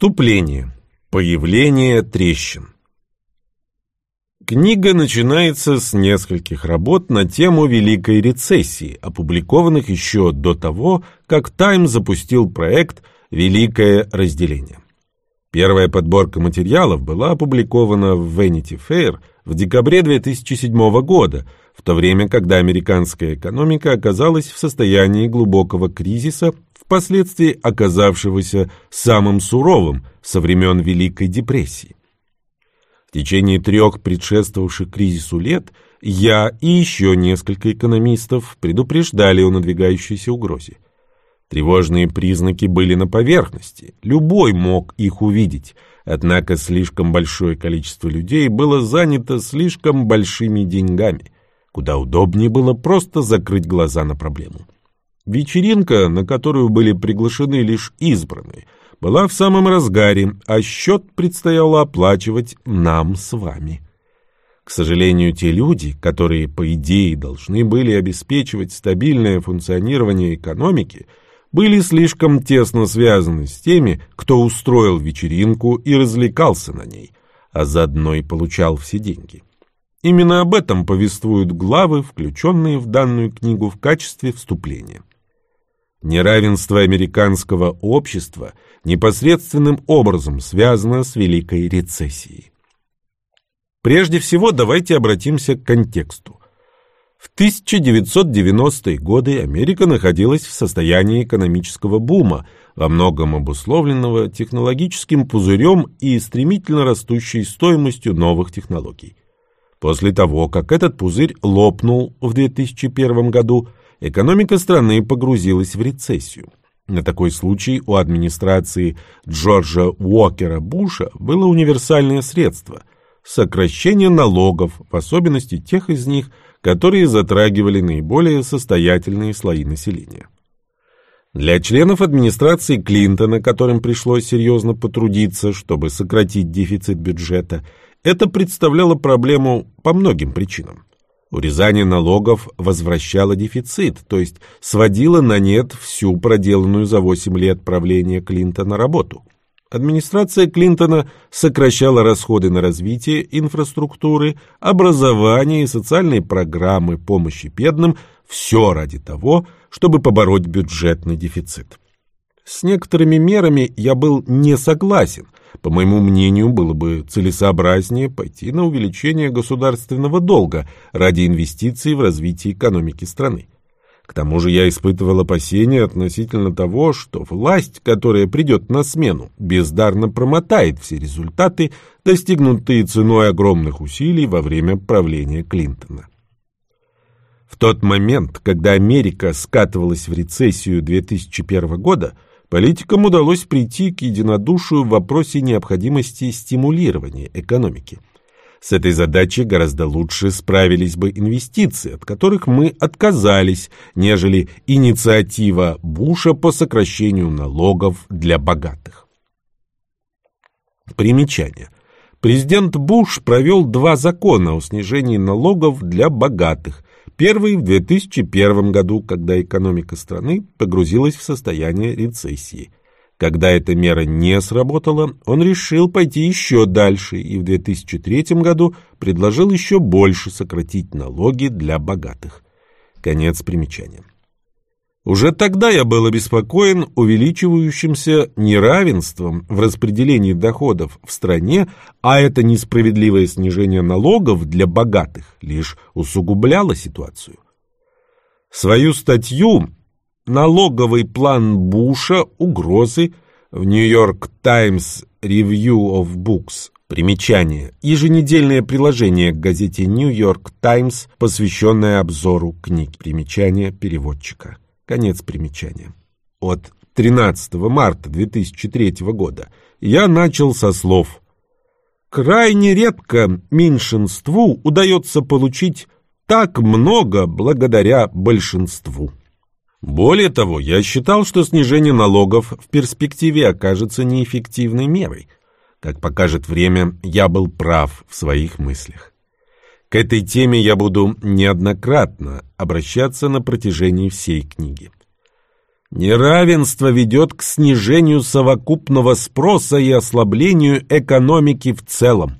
Вступление. Появление трещин. Книга начинается с нескольких работ на тему Великой рецессии, опубликованных еще до того, как Time запустил проект «Великое разделение». Первая подборка материалов была опубликована в Vanity Fair в декабре 2007 года, в то время, когда американская экономика оказалась в состоянии глубокого кризиса, впоследствии оказавшегося самым суровым со времен Великой депрессии. В течение трех предшествовавших кризису лет я и еще несколько экономистов предупреждали о надвигающейся угрозе. Тревожные признаки были на поверхности, любой мог их увидеть, однако слишком большое количество людей было занято слишком большими деньгами, куда удобнее было просто закрыть глаза на проблему. Вечеринка, на которую были приглашены лишь избранные, была в самом разгаре, а счет предстояло оплачивать нам с вами. К сожалению, те люди, которые, по идее, должны были обеспечивать стабильное функционирование экономики, были слишком тесно связаны с теми, кто устроил вечеринку и развлекался на ней, а заодно и получал все деньги. Именно об этом повествуют главы, включенные в данную книгу в качестве вступления. Неравенство американского общества непосредственным образом связано с Великой рецессией. Прежде всего, давайте обратимся к контексту. В 1990-е годы Америка находилась в состоянии экономического бума, во многом обусловленного технологическим пузырем и стремительно растущей стоимостью новых технологий. После того, как этот пузырь лопнул в 2001 году, экономика страны погрузилась в рецессию. На такой случай у администрации Джорджа Уокера Буша было универсальное средство – сокращение налогов, в особенности тех из них, которые затрагивали наиболее состоятельные слои населения. Для членов администрации Клинтона, которым пришлось серьезно потрудиться, чтобы сократить дефицит бюджета, это представляло проблему по многим причинам. Урезание налогов возвращало дефицит, то есть сводило на нет всю проделанную за 8 лет правления Клинтона работу. Администрация Клинтона сокращала расходы на развитие инфраструктуры, образование и социальные программы помощи бедным, все ради того, чтобы побороть бюджетный дефицит. С некоторыми мерами я был не согласен – по моему мнению, было бы целесообразнее пойти на увеличение государственного долга ради инвестиций в развитие экономики страны. К тому же я испытывал опасения относительно того, что власть, которая придет на смену, бездарно промотает все результаты, достигнутые ценой огромных усилий во время правления Клинтона. В тот момент, когда Америка скатывалась в рецессию 2001 года, Политикам удалось прийти к единодушию в вопросе необходимости стимулирования экономики. С этой задачей гораздо лучше справились бы инвестиции, от которых мы отказались, нежели инициатива Буша по сокращению налогов для богатых. Примечание. Президент Буш провел два закона о снижении налогов для богатых, Первый в 2001 году, когда экономика страны погрузилась в состояние рецессии. Когда эта мера не сработала, он решил пойти еще дальше и в 2003 году предложил еще больше сократить налоги для богатых. Конец примечания. Уже тогда я был обеспокоен увеличивающимся неравенством в распределении доходов в стране, а это несправедливое снижение налогов для богатых лишь усугубляло ситуацию. Свою статью «Налоговый план Буша. Угрозы» в Нью-Йорк Таймс Review of Books Примечание. Еженедельное приложение к газете Нью-Йорк Таймс, посвященное обзору книг. Примечание переводчика. Конец примечания. От 13 марта 2003 года я начал со слов «Крайне редко меньшинству удается получить так много благодаря большинству». Более того, я считал, что снижение налогов в перспективе окажется неэффективной мерой. Как покажет время, я был прав в своих мыслях. К этой теме я буду неоднократно обращаться на протяжении всей книги. Неравенство ведет к снижению совокупного спроса и ослаблению экономики в целом.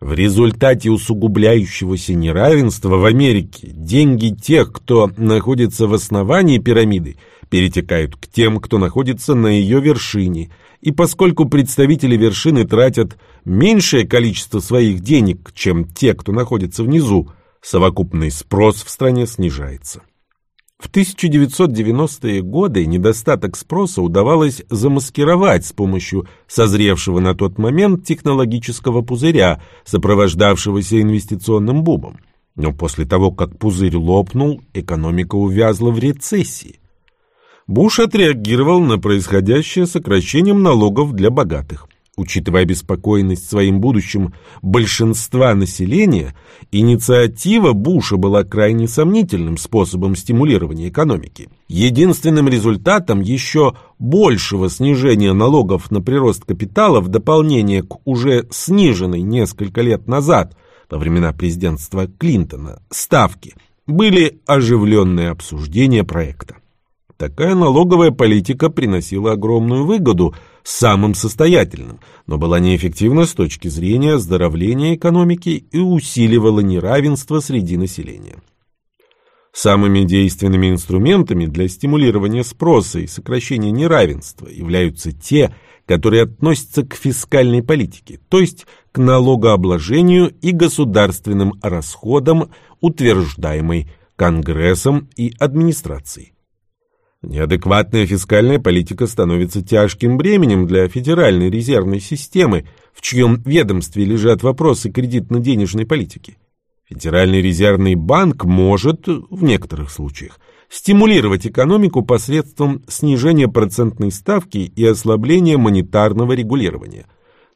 В результате усугубляющегося неравенства в Америке деньги тех, кто находится в основании пирамиды, перетекают к тем, кто находится на ее вершине, и поскольку представители вершины тратят меньшее количество своих денег, чем те, кто находится внизу, совокупный спрос в стране снижается. В 1990-е годы недостаток спроса удавалось замаскировать с помощью созревшего на тот момент технологического пузыря, сопровождавшегося инвестиционным бумом. Но после того, как пузырь лопнул, экономика увязла в рецессии. Буш отреагировал на происходящее сокращением налогов для богатых. Учитывая обеспокоенность своим будущим большинства населения, инициатива Буша была крайне сомнительным способом стимулирования экономики. Единственным результатом еще большего снижения налогов на прирост капитала в дополнение к уже сниженной несколько лет назад, во времена президентства Клинтона, ставки, были оживленные обсуждения проекта. Такая налоговая политика приносила огромную выгоду самым состоятельным, но была неэффективна с точки зрения оздоровления экономики и усиливала неравенство среди населения. Самыми действенными инструментами для стимулирования спроса и сокращения неравенства являются те, которые относятся к фискальной политике, то есть к налогообложению и государственным расходам, утверждаемой Конгрессом и администрацией. Неадекватная фискальная политика становится тяжким бременем для Федеральной резервной системы, в чьем ведомстве лежат вопросы кредитно-денежной политики. Федеральный резервный банк может, в некоторых случаях, стимулировать экономику посредством снижения процентной ставки и ослабления монетарного регулирования.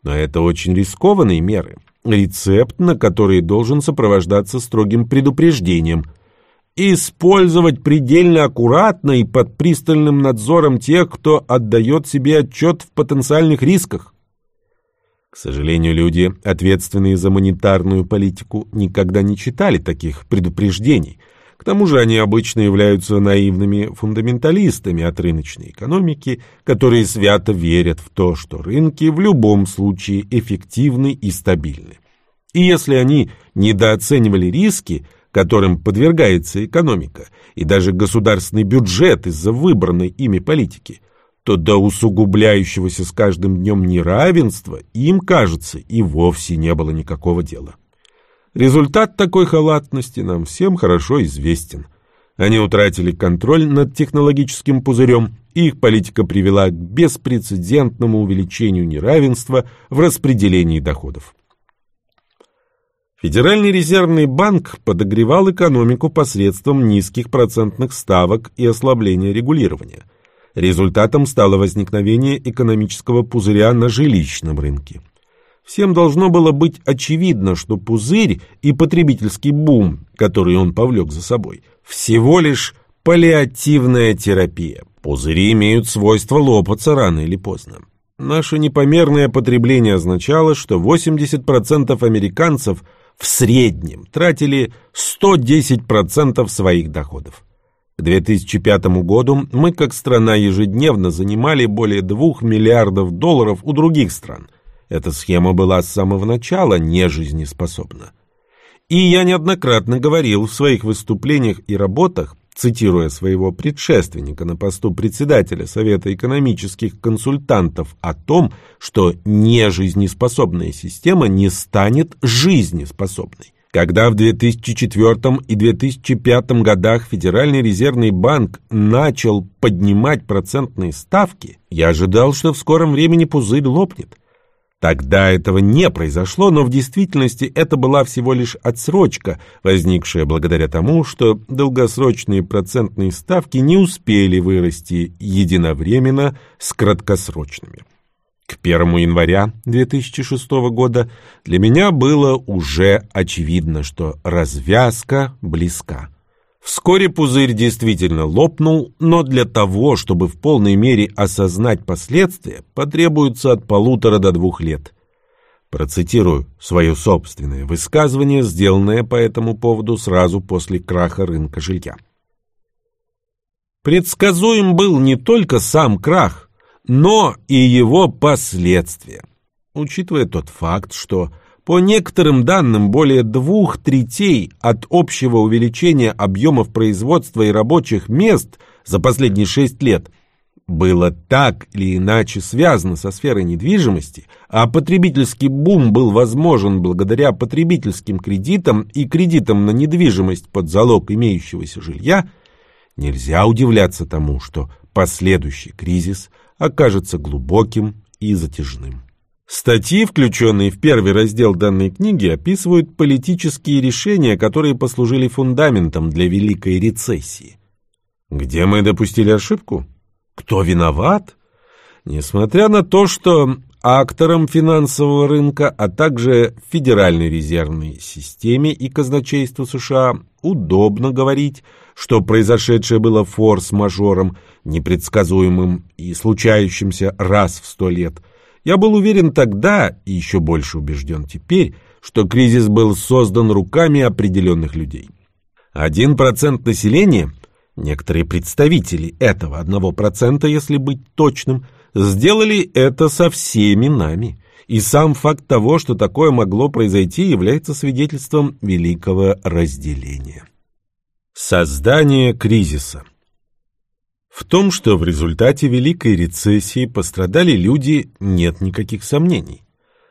Но это очень рискованные меры, рецепт на который должен сопровождаться строгим предупреждением – использовать предельно аккуратно и под пристальным надзором тех, кто отдает себе отчет в потенциальных рисках. К сожалению, люди, ответственные за монетарную политику, никогда не читали таких предупреждений. К тому же они обычно являются наивными фундаменталистами от рыночной экономики, которые свято верят в то, что рынки в любом случае эффективны и стабильны. И если они недооценивали риски – которым подвергается экономика, и даже государственный бюджет из-за выбранной ими политики, то до усугубляющегося с каждым днем неравенства им, кажется, и вовсе не было никакого дела. Результат такой халатности нам всем хорошо известен. Они утратили контроль над технологическим пузырем, и их политика привела к беспрецедентному увеличению неравенства в распределении доходов. Федеральный резервный банк подогревал экономику посредством низких процентных ставок и ослабления регулирования. Результатом стало возникновение экономического пузыря на жилищном рынке. Всем должно было быть очевидно, что пузырь и потребительский бум, который он повлек за собой, всего лишь паллиативная терапия. Пузыри имеют свойство лопаться рано или поздно. Наше непомерное потребление означало, что 80% американцев – в среднем тратили 110% своих доходов. К 2005 году мы как страна ежедневно занимали более 2 миллиардов долларов у других стран. Эта схема была с самого начала нежизнеспособна. И я неоднократно говорил в своих выступлениях и работах, цитируя своего предшественника на посту председателя Совета экономических консультантов о том, что нежизнеспособная система не станет жизнеспособной. Когда в 2004 и 2005 годах Федеральный резервный банк начал поднимать процентные ставки, я ожидал, что в скором времени пузырь лопнет. Тогда этого не произошло, но в действительности это была всего лишь отсрочка, возникшая благодаря тому, что долгосрочные процентные ставки не успели вырасти единовременно с краткосрочными. К 1 января 2006 года для меня было уже очевидно, что развязка близка. Вскоре пузырь действительно лопнул, но для того, чтобы в полной мере осознать последствия, потребуется от полутора до двух лет. Процитирую свое собственное высказывание, сделанное по этому поводу сразу после краха рынка жилья. Предсказуем был не только сам крах, но и его последствия. Учитывая тот факт, что по некоторым данным более двух третей от общего увеличения объемов производства и рабочих мест за последние шесть лет было так или иначе связано со сферой недвижимости, а потребительский бум был возможен благодаря потребительским кредитам и кредитам на недвижимость под залог имеющегося жилья, нельзя удивляться тому, что последующий кризис окажется глубоким и затяжным. Статьи, включенные в первый раздел данной книги, описывают политические решения, которые послужили фундаментом для Великой рецессии. Где мы допустили ошибку? Кто виноват? Несмотря на то, что акторам финансового рынка, а также Федеральной резервной системе и казначейству США удобно говорить, что произошедшее было форс-мажором, непредсказуемым и случающимся раз в сто лет, я был уверен тогда и еще больше убежден теперь, что кризис был создан руками определенных людей. Один процент населения – Некоторые представители этого одного процента, если быть точным, сделали это со всеми нами. И сам факт того, что такое могло произойти, является свидетельством великого разделения. Создание кризиса В том, что в результате Великой рецессии пострадали люди, нет никаких сомнений.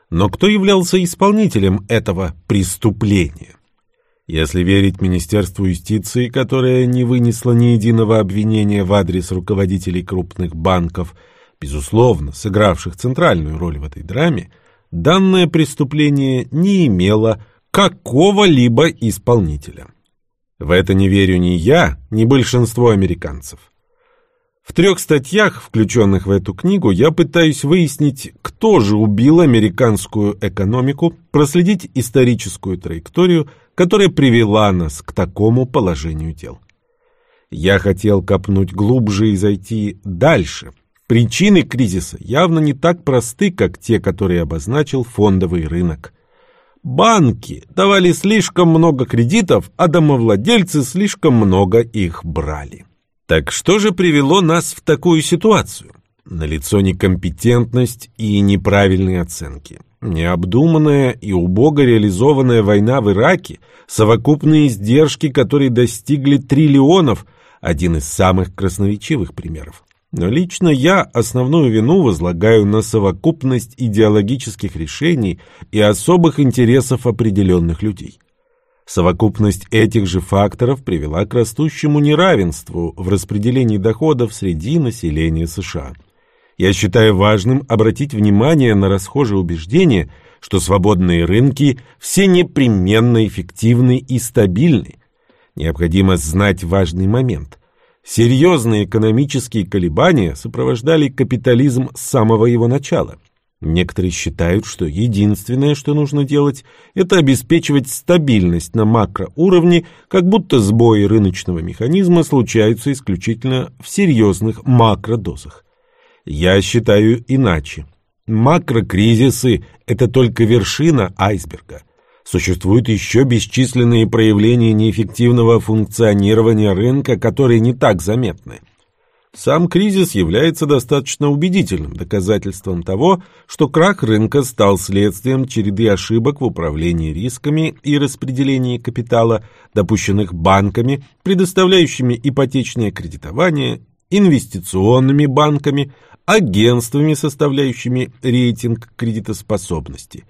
Но кто являлся исполнителем этого преступления? Если верить Министерству юстиции, которое не вынесло ни единого обвинения в адрес руководителей крупных банков, безусловно, сыгравших центральную роль в этой драме, данное преступление не имело какого-либо исполнителя. В это не верю ни я, ни большинство американцев. В трех статьях, включенных в эту книгу, я пытаюсь выяснить, кто же убил американскую экономику, проследить историческую траекторию, которая привела нас к такому положению дел. Я хотел копнуть глубже и зайти дальше. Причины кризиса явно не так просты, как те, которые обозначил фондовый рынок. Банки давали слишком много кредитов, а домовладельцы слишком много их брали. Так что же привело нас в такую ситуацию? Налицо некомпетентность и неправильные оценки. Необдуманная и убого реализованная война в Ираке, совокупные издержки, которые достигли триллионов, один из самых красноречивых примеров. Но лично я основную вину возлагаю на совокупность идеологических решений и особых интересов определенных людей. Совокупность этих же факторов привела к растущему неравенству в распределении доходов среди населения США. Я считаю важным обратить внимание на расхожее убеждение, что свободные рынки все непременно эффективны и стабильны. Необходимо знать важный момент. Серьезные экономические колебания сопровождали капитализм с самого его начала – Некоторые считают, что единственное, что нужно делать, это обеспечивать стабильность на макроуровне, как будто сбои рыночного механизма случаются исключительно в серьезных макродозах. Я считаю иначе. Макрокризисы – это только вершина айсберга. Существуют еще бесчисленные проявления неэффективного функционирования рынка, которые не так заметны. Сам кризис является достаточно убедительным доказательством того, что крах рынка стал следствием череды ошибок в управлении рисками и распределении капитала, допущенных банками, предоставляющими ипотечное кредитование, инвестиционными банками, агентствами, составляющими рейтинг кредитоспособности.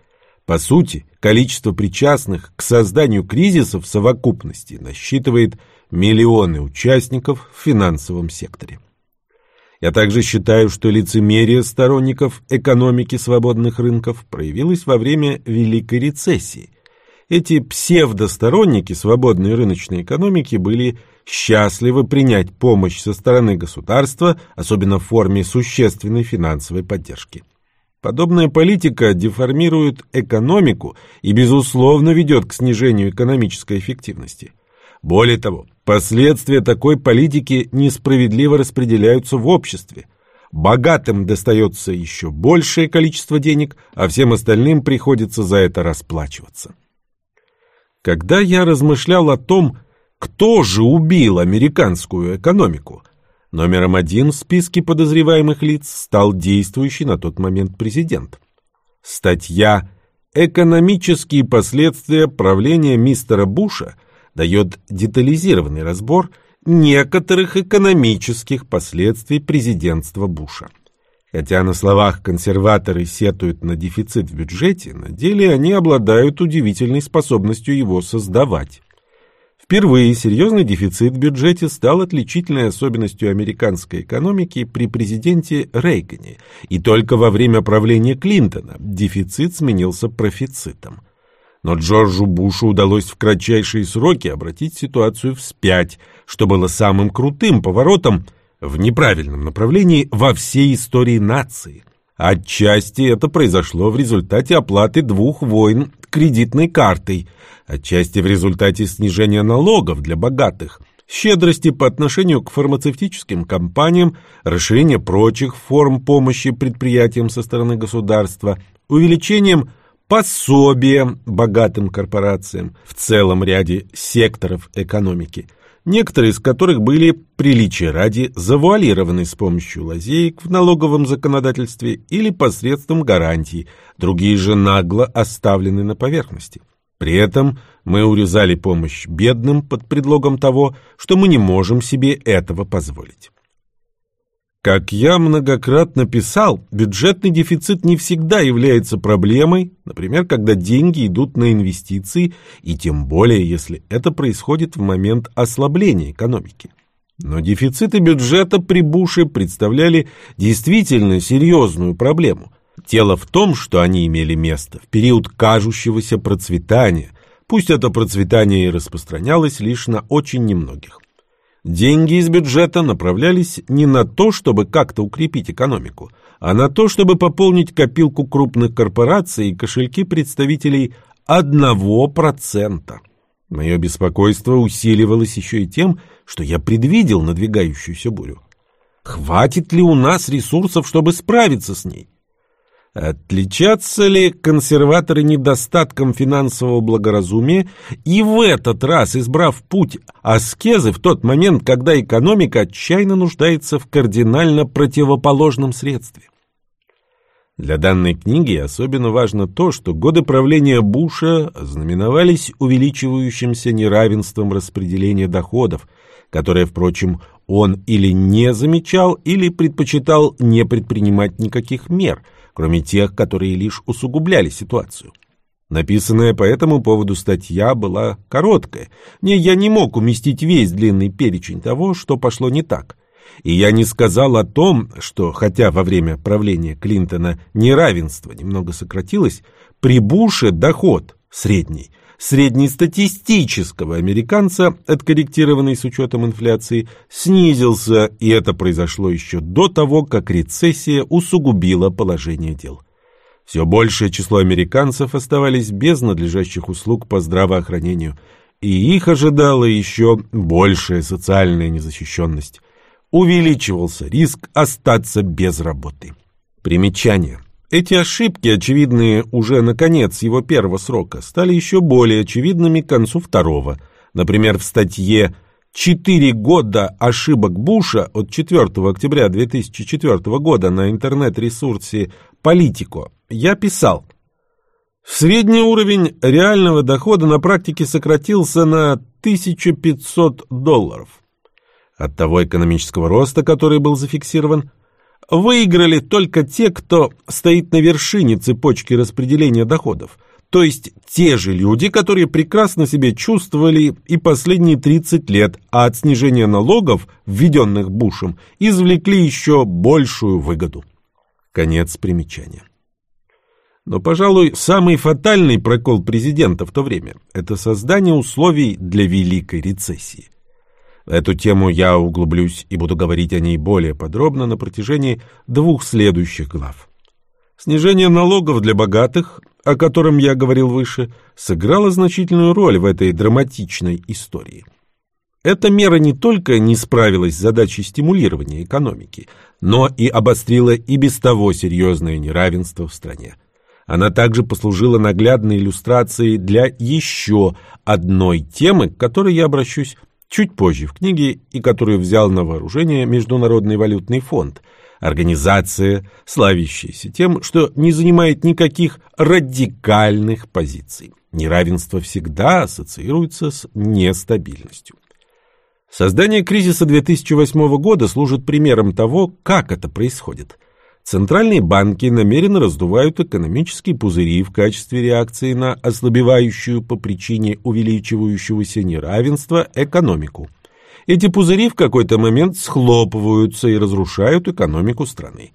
По сути, количество причастных к созданию кризисов в совокупности насчитывает миллионы участников в финансовом секторе. Я также считаю, что лицемерие сторонников экономики свободных рынков проявилось во время Великой рецессии. Эти псевдосторонники свободной рыночной экономики были счастливы принять помощь со стороны государства, особенно в форме существенной финансовой поддержки. Подобная политика деформирует экономику и, безусловно, ведет к снижению экономической эффективности. Более того, последствия такой политики несправедливо распределяются в обществе. Богатым достается еще большее количество денег, а всем остальным приходится за это расплачиваться. Когда я размышлял о том, кто же убил американскую экономику, Номером один в списке подозреваемых лиц стал действующий на тот момент президент. Статья «Экономические последствия правления мистера Буша» дает детализированный разбор некоторых экономических последствий президентства Буша. Хотя на словах консерваторы сетуют на дефицит в бюджете, на деле они обладают удивительной способностью его создавать. Впервые серьезный дефицит в бюджете стал отличительной особенностью американской экономики при президенте Рейгане, и только во время правления Клинтона дефицит сменился профицитом. Но Джорджу Бушу удалось в кратчайшие сроки обратить ситуацию вспять, что было самым крутым поворотом в неправильном направлении во всей истории нации. Отчасти это произошло в результате оплаты двух войн кредитной картой, отчасти в результате снижения налогов для богатых, щедрости по отношению к фармацевтическим компаниям, расширения прочих форм помощи предприятиям со стороны государства, увеличением пособия богатым корпорациям в целом ряде секторов экономики, некоторые из которых были приличия ради завуалированы с помощью лазеек в налоговом законодательстве или посредством гарантий, другие же нагло оставлены на поверхности. При этом мы урезали помощь бедным под предлогом того, что мы не можем себе этого позволить. Как я многократно писал, бюджетный дефицит не всегда является проблемой, например, когда деньги идут на инвестиции, и тем более, если это происходит в момент ослабления экономики. Но дефициты бюджета при Буше представляли действительно серьезную проблему. Дело в том, что они имели место в период кажущегося процветания, пусть это процветание и распространялось лишь на очень немногих. Деньги из бюджета направлялись не на то, чтобы как-то укрепить экономику, а на то, чтобы пополнить копилку крупных корпораций и кошельки представителей 1%. Мое беспокойство усиливалось еще и тем, что я предвидел надвигающуюся бурю. Хватит ли у нас ресурсов, чтобы справиться с ней? Отличатся ли консерваторы недостатком финансового благоразумия и в этот раз, избрав путь аскезы в тот момент, когда экономика отчаянно нуждается в кардинально противоположном средстве? Для данной книги особенно важно то, что годы правления Буша знаменовались увеличивающимся неравенством распределения доходов, которое, впрочем, он или не замечал, или предпочитал не предпринимать никаких мер – кроме тех, которые лишь усугубляли ситуацию. Написанная по этому поводу статья была короткая. Не, я не мог уместить весь длинный перечень того, что пошло не так. И я не сказал о том, что, хотя во время правления Клинтона неравенство немного сократилось, при Буше доход средний среднестатистического американца, откорректированный с учетом инфляции, снизился, и это произошло еще до того, как рецессия усугубила положение дел. Все большее число американцев оставались без надлежащих услуг по здравоохранению, и их ожидала еще большая социальная незащищенность. Увеличивался риск остаться без работы. Примечание. Эти ошибки, очевидные уже на конец его первого срока, стали еще более очевидными к концу второго. Например, в статье «Четыре года ошибок Буша» от 4 октября 2004 года на интернет-ресурсе «Политико» я писал Средний уровень реального дохода на практике сократился на 1500 долларов. От того экономического роста, который был зафиксирован, Выиграли только те, кто стоит на вершине цепочки распределения доходов, то есть те же люди, которые прекрасно себя чувствовали и последние 30 лет, а от снижения налогов, введенных Бушем, извлекли еще большую выгоду. Конец примечания. Но, пожалуй, самый фатальный прокол президента в то время – это создание условий для великой рецессии. Эту тему я углублюсь и буду говорить о ней более подробно на протяжении двух следующих глав. Снижение налогов для богатых, о котором я говорил выше, сыграло значительную роль в этой драматичной истории. Эта мера не только не справилась с задачей стимулирования экономики, но и обострила и без того серьезное неравенство в стране. Она также послужила наглядной иллюстрацией для еще одной темы, к которой я обращусь чуть позже в книге и которую взял на вооружение Международный валютный фонд, организация, славящаяся тем, что не занимает никаких радикальных позиций. Неравенство всегда ассоциируется с нестабильностью. Создание кризиса 2008 года служит примером того, как это происходит. Центральные банки намеренно раздувают экономические пузыри в качестве реакции на ослабевающую по причине увеличивающегося неравенства экономику. Эти пузыри в какой-то момент схлопываются и разрушают экономику страны.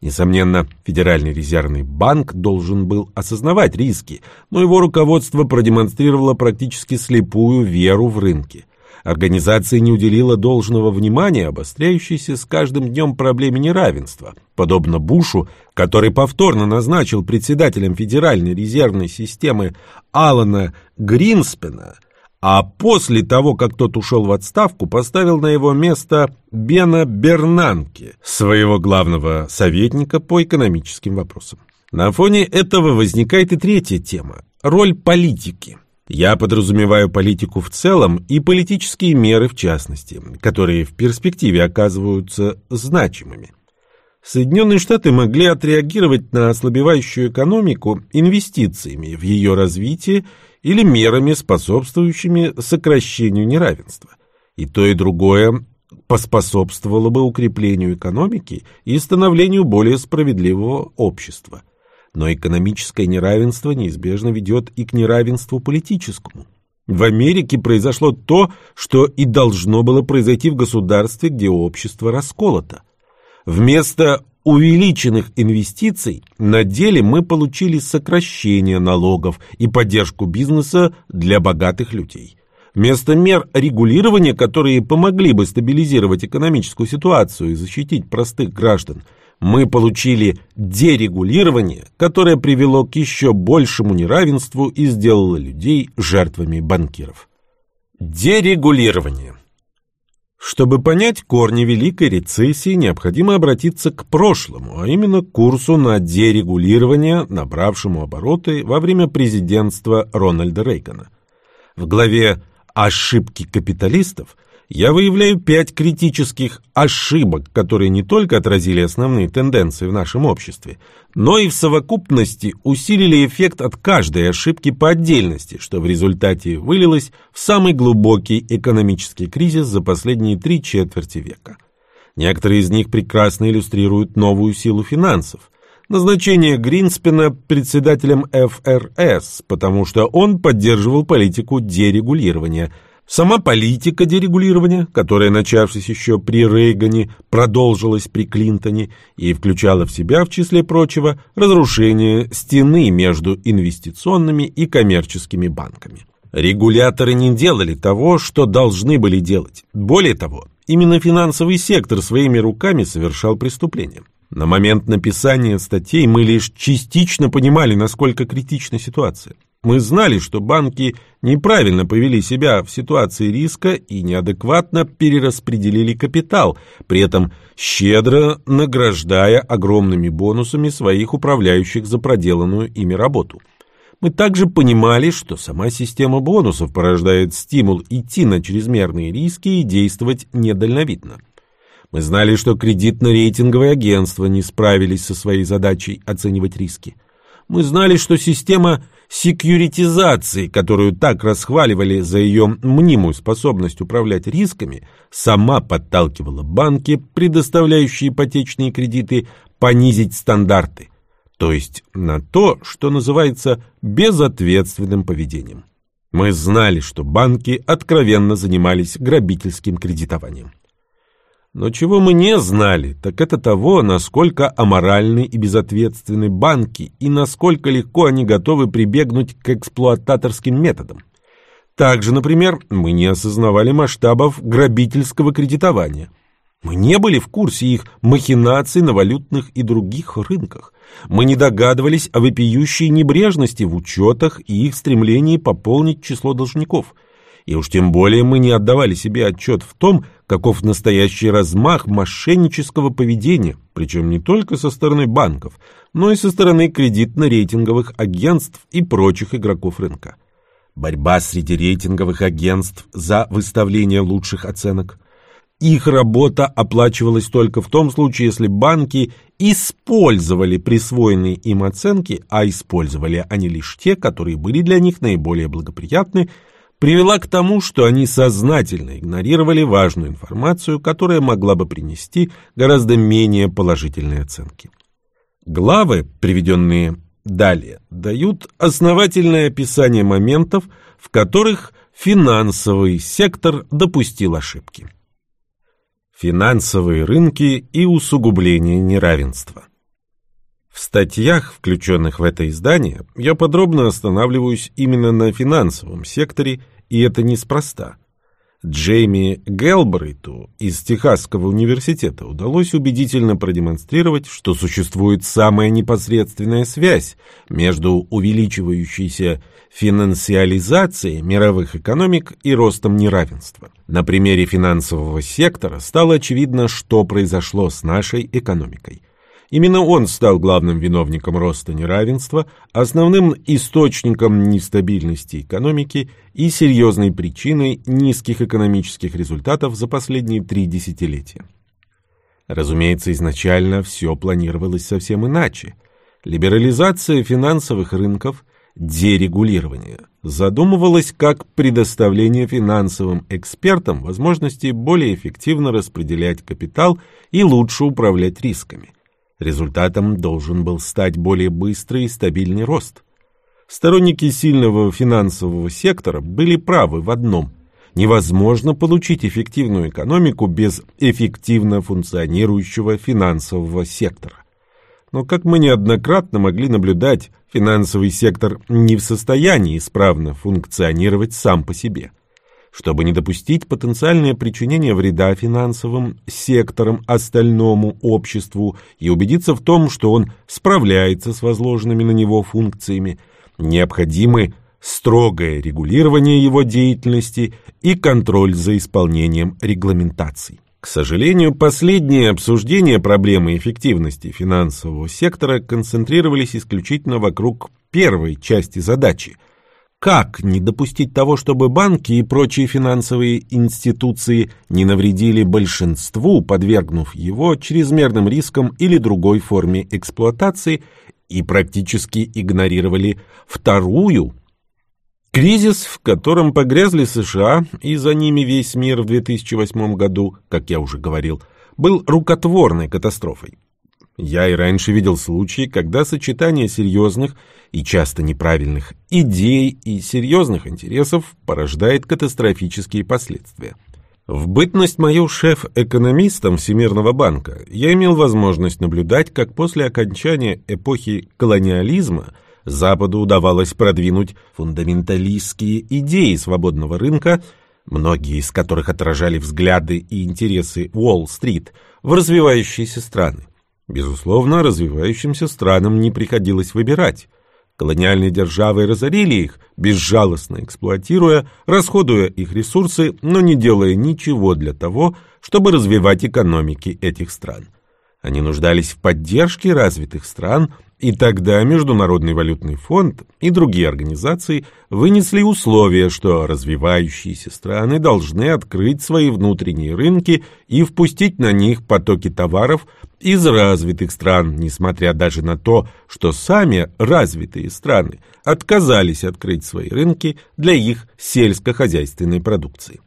Несомненно, Федеральный резервный банк должен был осознавать риски, но его руководство продемонстрировало практически слепую веру в рынки. Организация не уделила должного внимания обостряющейся с каждым днем проблеме неравенства. Подобно Бушу, который повторно назначил председателем Федеральной резервной системы Алана Гринспена – а после того, как тот ушел в отставку, поставил на его место Бена Бернанке, своего главного советника по экономическим вопросам. На фоне этого возникает и третья тема – роль политики. Я подразумеваю политику в целом и политические меры в частности, которые в перспективе оказываются значимыми. Соединенные Штаты могли отреагировать на ослабевающую экономику инвестициями в ее развитие или мерами, способствующими сокращению неравенства. И то, и другое поспособствовало бы укреплению экономики и становлению более справедливого общества. Но экономическое неравенство неизбежно ведет и к неравенству политическому. В Америке произошло то, что и должно было произойти в государстве, где общество расколото. Вместо увеличенных инвестиций на деле мы получили сокращение налогов и поддержку бизнеса для богатых людей. Вместо мер регулирования, которые помогли бы стабилизировать экономическую ситуацию и защитить простых граждан, мы получили дерегулирование, которое привело к еще большему неравенству и сделало людей жертвами банкиров. Дерегулирование чтобы понять корни Великой рецессии, необходимо обратиться к прошлому, а именно к курсу на дерегулирование, набравшему обороты во время президентства Рональда Рейгана. В главе «Ошибки капиталистов» я выявляю пять критических ошибок, которые не только отразили основные тенденции в нашем обществе, но и в совокупности усилили эффект от каждой ошибки по отдельности, что в результате вылилось в самый глубокий экономический кризис за последние три четверти века. Некоторые из них прекрасно иллюстрируют новую силу финансов. Назначение Гринспена председателем ФРС, потому что он поддерживал политику дерегулирования – Сама политика дерегулирования, которая, начавшись еще при Рейгане, продолжилась при Клинтоне и включала в себя, в числе прочего, разрушение стены между инвестиционными и коммерческими банками. Регуляторы не делали того, что должны были делать. Более того, именно финансовый сектор своими руками совершал преступления. На момент написания статей мы лишь частично понимали, насколько критична ситуация. Мы знали, что банки неправильно повели себя в ситуации риска и неадекватно перераспределили капитал, при этом щедро награждая огромными бонусами своих управляющих за проделанную ими работу. Мы также понимали, что сама система бонусов порождает стимул идти на чрезмерные риски и действовать недальновидно. Мы знали, что кредитно-рейтинговые агентства не справились со своей задачей оценивать риски. Мы знали, что система секьюритизации, которую так расхваливали за ее мнимую способность управлять рисками, сама подталкивала банки, предоставляющие ипотечные кредиты, понизить стандарты, то есть на то, что называется безответственным поведением. Мы знали, что банки откровенно занимались грабительским кредитованием. Но чего мы не знали, так это того, насколько аморальны и безответственны банки и насколько легко они готовы прибегнуть к эксплуататорским методам. Также, например, мы не осознавали масштабов грабительского кредитования. Мы не были в курсе их махинаций на валютных и других рынках. Мы не догадывались о вопиющей небрежности в учетах и их стремлении пополнить число должников – и уж тем более мы не отдавали себе отчет в том, каков настоящий размах мошеннического поведения, причем не только со стороны банков, но и со стороны кредитно-рейтинговых агентств и прочих игроков рынка. борьба среди рейтинговых агентств за выставление лучших оценок. Их работа оплачивалась только в том случае, если банки использовали присвоенные им оценки, а использовали они лишь те, которые были для них наиболее благоприятны, привела к тому, что они сознательно игнорировали важную информацию, которая могла бы принести гораздо менее положительные оценки. Главы, приведенные далее, дают основательное описание моментов, в которых финансовый сектор допустил ошибки. Финансовые рынки и усугубление неравенства. В статьях, включенных в это издание, я подробно останавливаюсь именно на финансовом секторе, и это неспроста. Джейми Гелбрейту из Техасского университета удалось убедительно продемонстрировать, что существует самая непосредственная связь между увеличивающейся финансиализацией мировых экономик и ростом неравенства. На примере финансового сектора стало очевидно, что произошло с нашей экономикой. Именно он стал главным виновником роста неравенства, основным источником нестабильности экономики и серьезной причиной низких экономических результатов за последние три десятилетия. Разумеется, изначально все планировалось совсем иначе. Либерализация финансовых рынков, дерегулирование, задумывалось как предоставление финансовым экспертам возможности более эффективно распределять капитал и лучше управлять рисками. Результатом должен был стать более быстрый и стабильный рост. Сторонники сильного финансового сектора были правы в одном. Невозможно получить эффективную экономику без эффективно функционирующего финансового сектора. Но, как мы неоднократно могли наблюдать, финансовый сектор не в состоянии исправно функционировать сам по себе – чтобы не допустить потенциальное причинение вреда финансовым секторам остальному обществу и убедиться в том, что он справляется с возложенными на него функциями, необходимы строгое регулирование его деятельности и контроль за исполнением регламентаций. К сожалению, последние обсуждения проблемы эффективности финансового сектора концентрировались исключительно вокруг первой части задачи – как не допустить того, чтобы банки и прочие финансовые институции не навредили большинству, подвергнув его чрезмерным рискам или другой форме эксплуатации, и практически игнорировали вторую Кризис, в котором погрязли США и за ними весь мир в 2008 году, как я уже говорил, был рукотворной катастрофой. Я и раньше видел случаи, когда сочетание серьезных и часто неправильных идей и серьезных интересов порождает катастрофические последствия. В бытность мою шеф-экономистом Всемирного банка я имел возможность наблюдать, как после окончания эпохи колониализма Западу удавалось продвинуть фундаменталистские идеи свободного рынка, многие из которых отражали взгляды и интересы Уолл-стрит в развивающиеся страны. Безусловно, развивающимся странам не приходилось выбирать. Колониальные державы разорили их, безжалостно эксплуатируя, расходуя их ресурсы, но не делая ничего для того, чтобы развивать экономики этих стран. Они нуждались в поддержке развитых стран, и тогда Международный валютный фонд и другие организации вынесли условие, что развивающиеся страны должны открыть свои внутренние рынки и впустить на них потоки товаров из развитых стран, несмотря даже на то, что сами развитые страны отказались открыть свои рынки для их сельскохозяйственной продукции.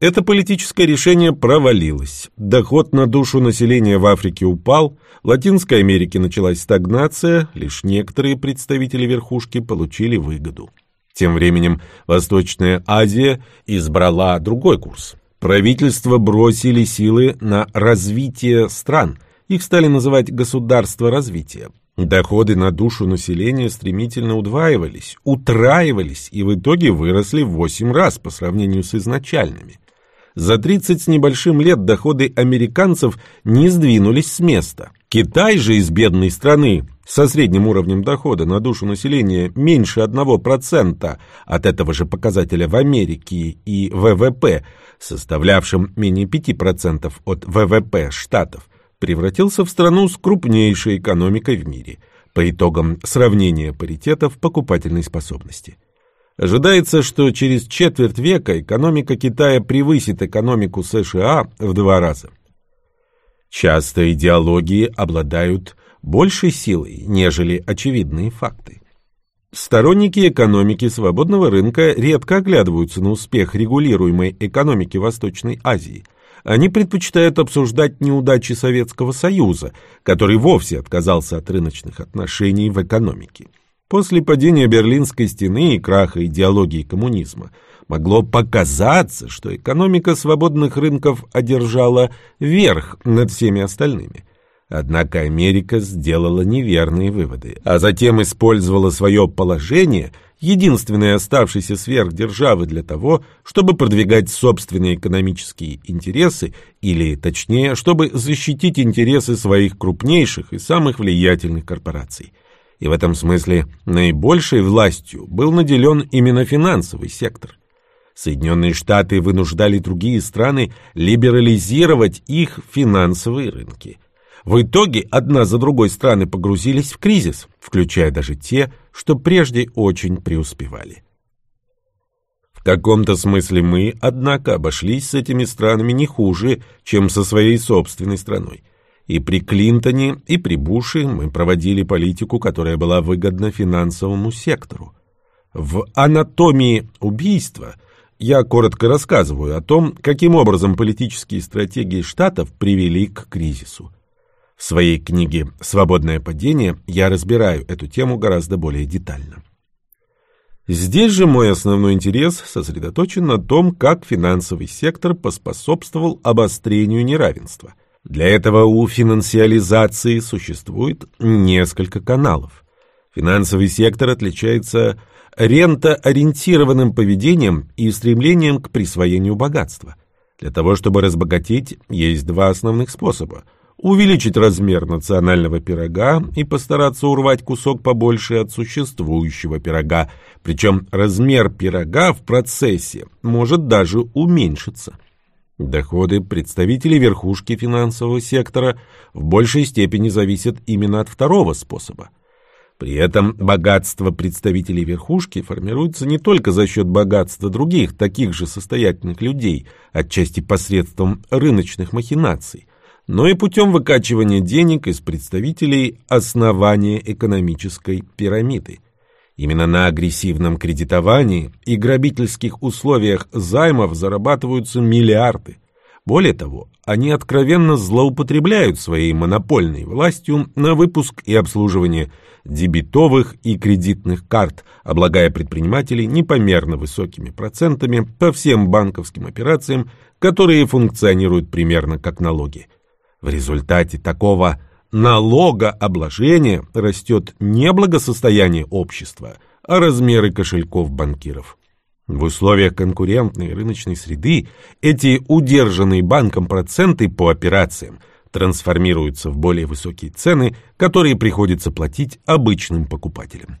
Это политическое решение провалилось. Доход на душу населения в Африке упал, в Латинской Америке началась стагнация, лишь некоторые представители верхушки получили выгоду. Тем временем Восточная Азия избрала другой курс. Правительства бросили силы на развитие стран. Их стали называть «государства развития». Доходы на душу населения стремительно удваивались, утраивались и в итоге выросли в 8 раз по сравнению с изначальными. За 30 с небольшим лет доходы американцев не сдвинулись с места. Китай же из бедной страны со средним уровнем дохода на душу населения меньше 1% от этого же показателя в Америке и ВВП, составлявшим менее 5% от ВВП штатов, превратился в страну с крупнейшей экономикой в мире по итогам сравнения паритетов покупательной способности. Ожидается, что через четверть века экономика Китая превысит экономику США в два раза. Часто идеологии обладают большей силой, нежели очевидные факты. Сторонники экономики свободного рынка редко оглядываются на успех регулируемой экономики Восточной Азии. Они предпочитают обсуждать неудачи Советского Союза, который вовсе отказался от рыночных отношений в экономике. После падения Берлинской стены и краха идеологии коммунизма могло показаться, что экономика свободных рынков одержала верх над всеми остальными. Однако Америка сделала неверные выводы, а затем использовала свое положение, единственной оставшейся сверхдержавы для того, чтобы продвигать собственные экономические интересы, или, точнее, чтобы защитить интересы своих крупнейших и самых влиятельных корпораций. И в этом смысле наибольшей властью был наделен именно финансовый сектор. Соединенные Штаты вынуждали другие страны либерализировать их финансовые рынки – в итоге одна за другой страны погрузились в кризис, включая даже те, что прежде очень преуспевали. В каком-то смысле мы, однако, обошлись с этими странами не хуже, чем со своей собственной страной. И при Клинтоне, и при Буше мы проводили политику, которая была выгодна финансовому сектору. В «Анатомии убийства» я коротко рассказываю о том, каким образом политические стратегии штатов привели к кризису. В своей книге «Свободное падение» я разбираю эту тему гораздо более детально. Здесь же мой основной интерес сосредоточен на том, как финансовый сектор поспособствовал обострению неравенства. Для этого у финансиализации существует несколько каналов. Финансовый сектор отличается рентоориентированным поведением и стремлением к присвоению богатства. Для того, чтобы разбогатеть, есть два основных способа – увеличить размер национального пирога и постараться урвать кусок побольше от существующего пирога, причем размер пирога в процессе может даже уменьшиться. Доходы представителей верхушки финансового сектора в большей степени зависят именно от второго способа. При этом богатство представителей верхушки формируется не только за счет богатства других, таких же состоятельных людей, отчасти посредством рыночных махинаций, но и путем выкачивания денег из представителей основания экономической пирамиды. Именно на агрессивном кредитовании и грабительских условиях займов зарабатываются миллиарды. Более того, они откровенно злоупотребляют своей монопольной властью на выпуск и обслуживание дебетовых и кредитных карт, облагая предпринимателей непомерно высокими процентами по всем банковским операциям, которые функционируют примерно как налоги. В результате такого налогообложения растет не благосостояние общества, а размеры кошельков банкиров. В условиях конкурентной рыночной среды эти удержанные банком проценты по операциям трансформируются в более высокие цены, которые приходится платить обычным покупателям.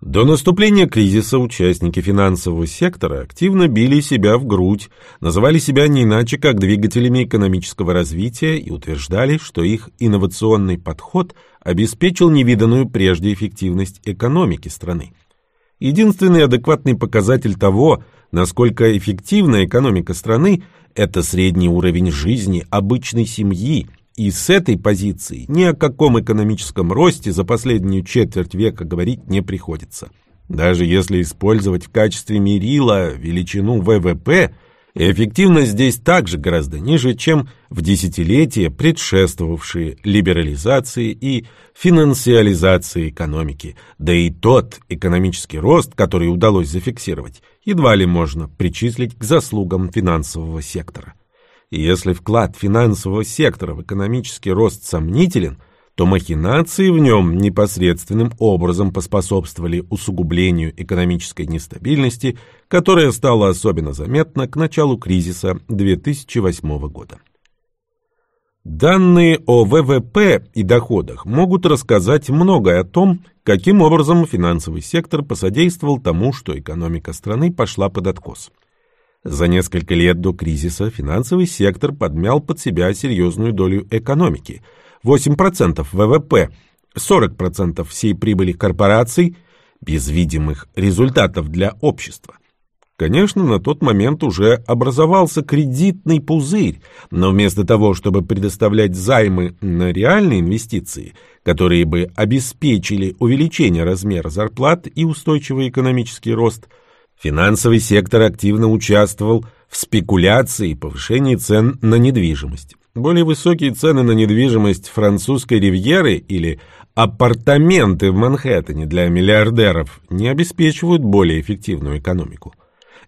До наступления кризиса участники финансового сектора активно били себя в грудь, называли себя не иначе как двигателями экономического развития и утверждали, что их инновационный подход обеспечил невиданную прежде эффективность экономики страны. Единственный адекватный показатель того, насколько эффективна экономика страны, это средний уровень жизни обычной семьи – и с этой позиции ни о каком экономическом росте за последнюю четверть века говорить не приходится. Даже если использовать в качестве мерила величину ВВП, эффективность здесь также гораздо ниже, чем в десятилетия, предшествовавшие либерализации и финансиализации экономики. Да и тот экономический рост, который удалось зафиксировать, едва ли можно причислить к заслугам финансового сектора. И если вклад финансового сектора в экономический рост сомнителен, то махинации в нем непосредственным образом поспособствовали усугублению экономической нестабильности, которая стала особенно заметна к началу кризиса 2008 года. Данные о ВВП и доходах могут рассказать многое о том, каким образом финансовый сектор посодействовал тому, что экономика страны пошла под откос. За несколько лет до кризиса финансовый сектор подмял под себя серьезную долю экономики. 8% ВВП, 40% всей прибыли корпораций, без видимых результатов для общества. Конечно, на тот момент уже образовался кредитный пузырь, но вместо того, чтобы предоставлять займы на реальные инвестиции, которые бы обеспечили увеличение размера зарплат и устойчивый экономический рост, финансовый сектор активно участвовал в спекуляции и повышении цен на недвижимость. Более высокие цены на недвижимость французской ривьеры или апартаменты в Манхэттене для миллиардеров не обеспечивают более эффективную экономику.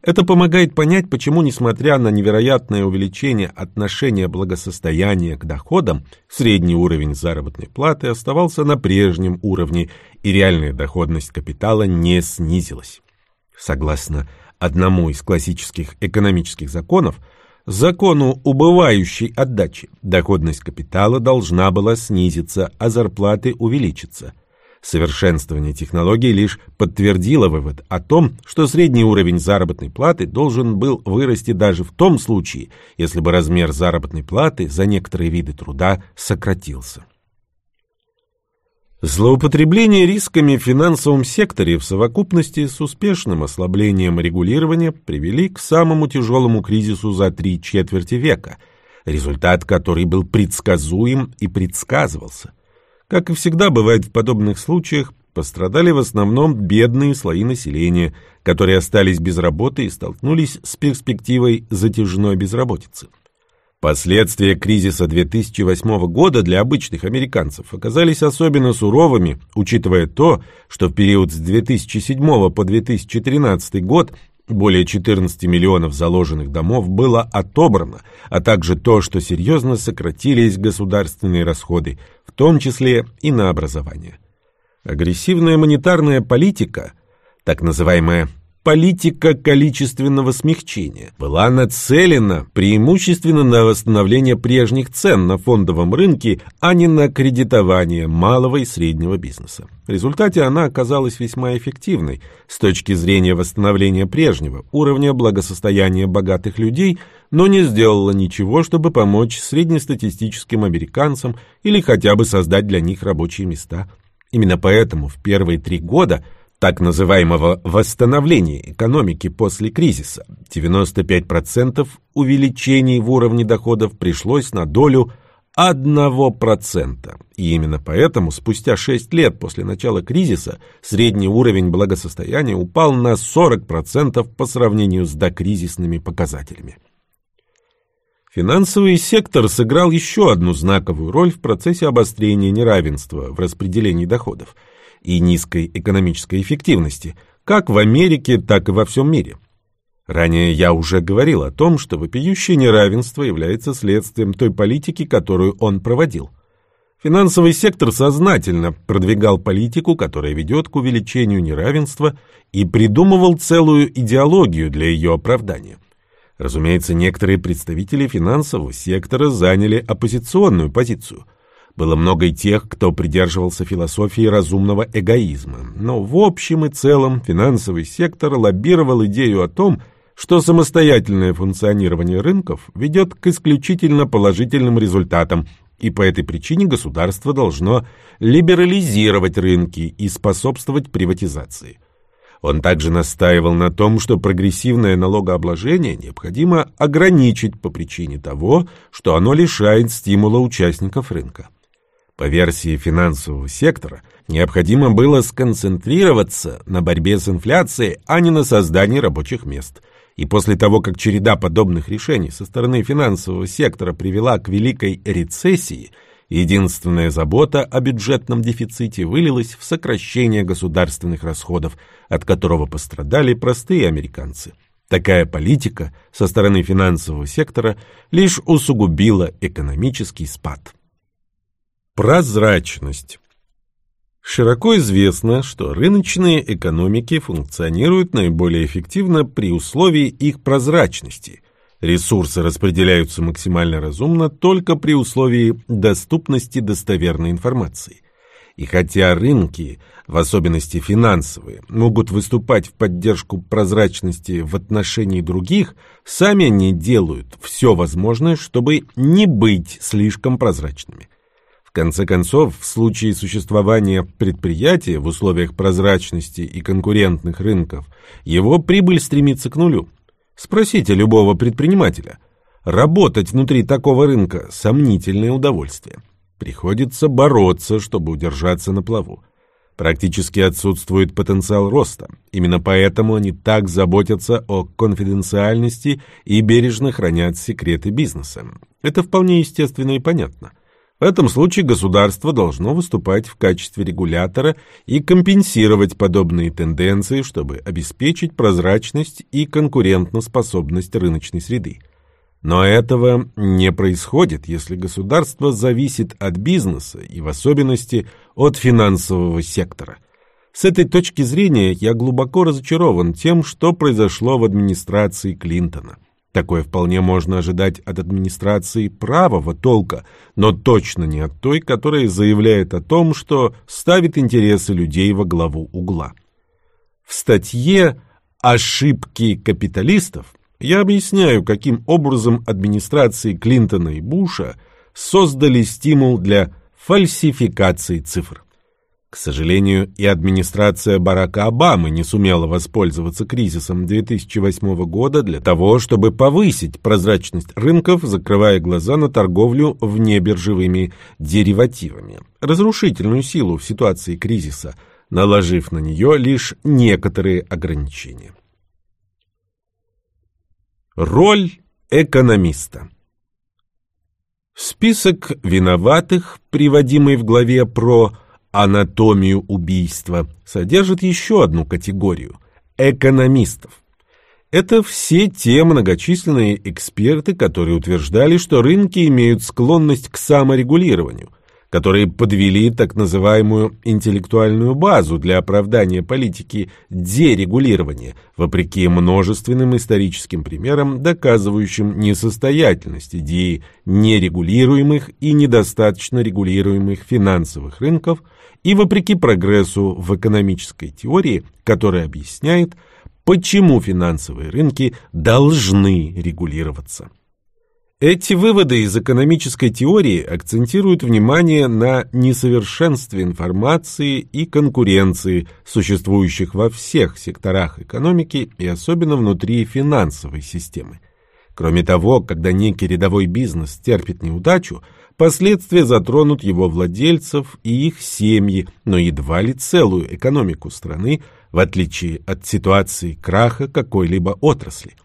Это помогает понять, почему, несмотря на невероятное увеличение отношения благосостояния к доходам, средний уровень заработной платы оставался на прежнем уровне, и реальная доходность капитала не снизилась. Согласно одному из классических экономических законов, закону убывающей отдачи, доходность капитала должна была снизиться, а зарплаты увеличиться – Совершенствование технологий лишь подтвердило вывод о том, что средний уровень заработной платы должен был вырасти даже в том случае, если бы размер заработной платы за некоторые виды труда сократился. Злоупотребление рисками в финансовом секторе в совокупности с успешным ослаблением регулирования привели к самому тяжелому кризису за три четверти века, результат который был предсказуем и предсказывался – как и всегда бывает в подобных случаях, пострадали в основном бедные слои населения, которые остались без работы и столкнулись с перспективой затяжной безработицы. Последствия кризиса 2008 года для обычных американцев оказались особенно суровыми, учитывая то, что в период с 2007 по 2013 год более 14 миллионов заложенных домов было отобрано, а также то, что серьезно сократились государственные расходы, в том числе и на образование. Агрессивная монетарная политика, так называемая политика количественного смягчения была нацелена преимущественно на восстановление прежних цен на фондовом рынке, а не на кредитование малого и среднего бизнеса. В результате она оказалась весьма эффективной с точки зрения восстановления прежнего уровня благосостояния богатых людей, но не сделала ничего, чтобы помочь среднестатистическим американцам или хотя бы создать для них рабочие места. Именно поэтому в первые три года – так называемого восстановления экономики после кризиса. 95% увеличений в уровне доходов пришлось на долю 1%. И именно поэтому спустя 6 лет после начала кризиса средний уровень благосостояния упал на 40% по сравнению с докризисными показателями. Финансовый сектор сыграл еще одну знаковую роль в процессе обострения неравенства в распределении доходов – и низкой экономической эффективности, как в Америке, так и во всем мире. Ранее я уже говорил о том, что вопиющее неравенство является следствием той политики, которую он проводил. Финансовый сектор сознательно продвигал политику, которая ведет к увеличению неравенства, и придумывал целую идеологию для ее оправдания. Разумеется, некоторые представители финансового сектора заняли оппозиционную позицию – было много и тех, кто придерживался философии разумного эгоизма. Но в общем и целом финансовый сектор лоббировал идею о том, что самостоятельное функционирование рынков ведет к исключительно положительным результатам, и по этой причине государство должно либерализировать рынки и способствовать приватизации. Он также настаивал на том, что прогрессивное налогообложение необходимо ограничить по причине того, что оно лишает стимула участников рынка. По версии финансового сектора, необходимо было сконцентрироваться на борьбе с инфляцией, а не на создании рабочих мест. И после того, как череда подобных решений со стороны финансового сектора привела к великой рецессии, единственная забота о бюджетном дефиците вылилась в сокращение государственных расходов, от которого пострадали простые американцы. Такая политика со стороны финансового сектора лишь усугубила экономический спад. Прозрачность. Широко известно, что рыночные экономики функционируют наиболее эффективно при условии их прозрачности. Ресурсы распределяются максимально разумно только при условии доступности достоверной информации. И хотя рынки, в особенности финансовые, могут выступать в поддержку прозрачности в отношении других, сами они делают все возможное, чтобы не быть слишком прозрачными Конце концов, в случае существования предприятия в условиях прозрачности и конкурентных рынков, его прибыль стремится к нулю. Спросите любого предпринимателя. Работать внутри такого рынка – сомнительное удовольствие. Приходится бороться, чтобы удержаться на плаву. Практически отсутствует потенциал роста. Именно поэтому они так заботятся о конфиденциальности и бережно хранят секреты бизнеса. Это вполне естественно и понятно. В этом случае государство должно выступать в качестве регулятора и компенсировать подобные тенденции, чтобы обеспечить прозрачность и конкурентоспособность рыночной среды. Но этого не происходит, если государство зависит от бизнеса и в особенности от финансового сектора. С этой точки зрения я глубоко разочарован тем, что произошло в администрации Клинтона. Такое вполне можно ожидать от администрации правого толка, но точно не от той, которая заявляет о том, что ставит интересы людей во главу угла. В статье «Ошибки капиталистов» я объясняю, каким образом администрации Клинтона и Буша создали стимул для фальсификации цифр. К сожалению, и администрация Барака Обамы не сумела воспользоваться кризисом 2008 года для того, чтобы повысить прозрачность рынков, закрывая глаза на торговлю внебиржевыми деривативами, разрушительную силу в ситуации кризиса, наложив на нее лишь некоторые ограничения. Роль экономиста Список виноватых, приводимый в главе про анатомию убийства, содержит еще одну категорию – экономистов. Это все те многочисленные эксперты, которые утверждали, что рынки имеют склонность к саморегулированию – которые подвели так называемую интеллектуальную базу для оправдания политики дерегулирования, вопреки множественным историческим примерам, доказывающим несостоятельность идеи нерегулируемых и недостаточно регулируемых финансовых рынков и вопреки прогрессу в экономической теории, которая объясняет, почему финансовые рынки должны регулироваться. Эти выводы из экономической теории акцентируют внимание на несовершенстве информации и конкуренции, существующих во всех секторах экономики и особенно внутри финансовой системы. Кроме того, когда некий рядовой бизнес терпит неудачу, последствия затронут его владельцев и их семьи, но едва ли целую экономику страны, в отличие от ситуации краха какой-либо отрасли.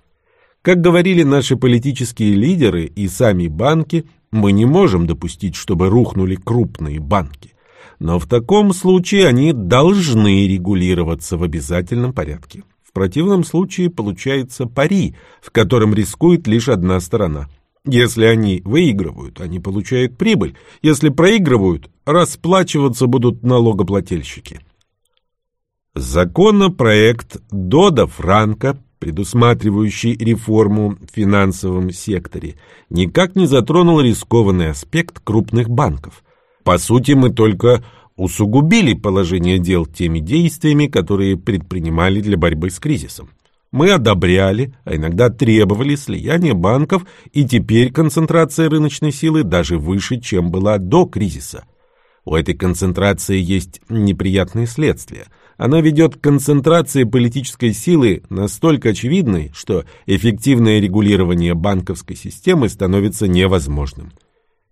Как говорили наши политические лидеры и сами банки, мы не можем допустить, чтобы рухнули крупные банки. Но в таком случае они должны регулироваться в обязательном порядке. В противном случае получается пари, в котором рискует лишь одна сторона. Если они выигрывают, они получают прибыль. Если проигрывают, расплачиваться будут налогоплательщики. Законопроект Дода Франка предусматривающий реформу в финансовом секторе, никак не затронул рискованный аспект крупных банков. По сути, мы только усугубили положение дел теми действиями, которые предпринимали для борьбы с кризисом. Мы одобряли, а иногда требовали слияния банков, и теперь концентрация рыночной силы даже выше, чем была до кризиса. У этой концентрации есть неприятные следствия – она ведет к концентрации политической силы настолько очевидной, что эффективное регулирование банковской системы становится невозможным.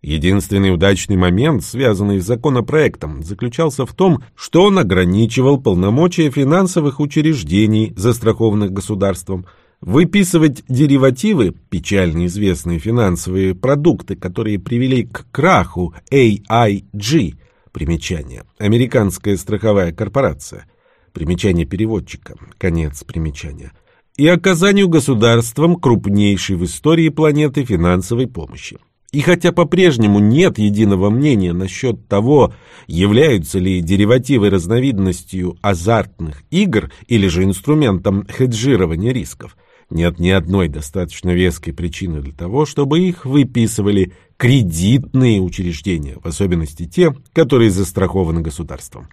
Единственный удачный момент, связанный с законопроектом, заключался в том, что он ограничивал полномочия финансовых учреждений, застрахованных государством, выписывать деривативы, печально известные финансовые продукты, которые привели к краху AIG, примечание, американская страховая корпорация – Примечание переводчика. Конец примечания. И оказанию государством крупнейшей в истории планеты финансовой помощи. И хотя по-прежнему нет единого мнения насчет того, являются ли деривативы разновидностью азартных игр или же инструментом хеджирования рисков, нет ни одной достаточно веской причины для того, чтобы их выписывали кредитные учреждения, в особенности те, которые застрахованы государством.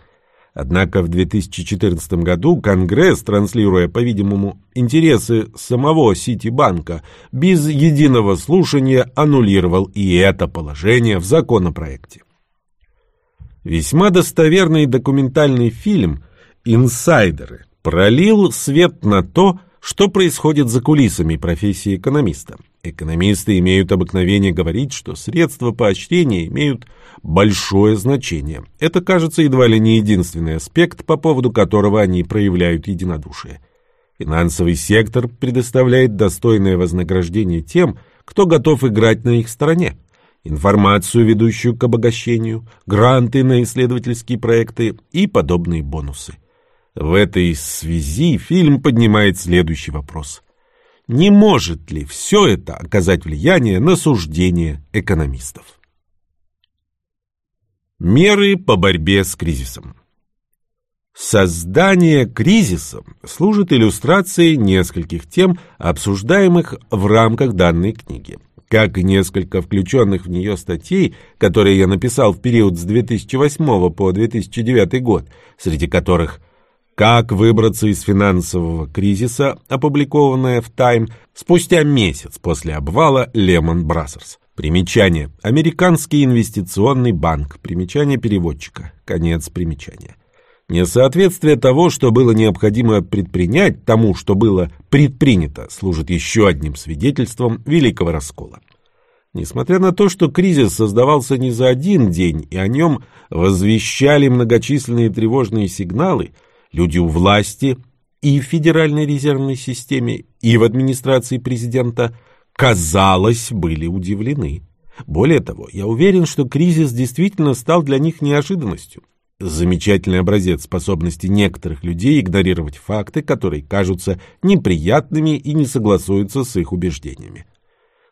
Однако в 2014 году Конгресс, транслируя, по-видимому, интересы самого Ситибанка, без единого слушания аннулировал и это положение в законопроекте. Весьма достоверный документальный фильм «Инсайдеры» пролил свет на то, что происходит за кулисами профессии экономиста. Экономисты имеют обыкновение говорить, что средства поощрения имеют большое значение. Это, кажется, едва ли не единственный аспект, по поводу которого они проявляют единодушие. Финансовый сектор предоставляет достойное вознаграждение тем, кто готов играть на их стороне информацию, ведущую к обогащению, гранты на исследовательские проекты и подобные бонусы. В этой связи фильм поднимает следующий вопрос. Не может ли все это оказать влияние на суждение экономистов? Меры по борьбе с кризисом Создание кризиса служит иллюстрацией нескольких тем, обсуждаемых в рамках данной книги как и несколько включенных в нее статей, которые я написал в период с 2008 по 2009 год, среди которых «Как выбраться из финансового кризиса», опубликованная в Time спустя месяц после обвала Lehman Brothers. Примечание. Американский инвестиционный банк. Примечание переводчика. Конец примечания. Несоответствие того, что было необходимо предпринять, тому, что было предпринято, служит еще одним свидетельством великого раскола. Несмотря на то, что кризис создавался не за один день, и о нем возвещали многочисленные тревожные сигналы, люди у власти и в Федеральной резервной системе, и в администрации президента, казалось, были удивлены. Более того, я уверен, что кризис действительно стал для них неожиданностью. Замечательный образец способности некоторых людей игнорировать факты, которые кажутся неприятными и не согласуются с их убеждениями.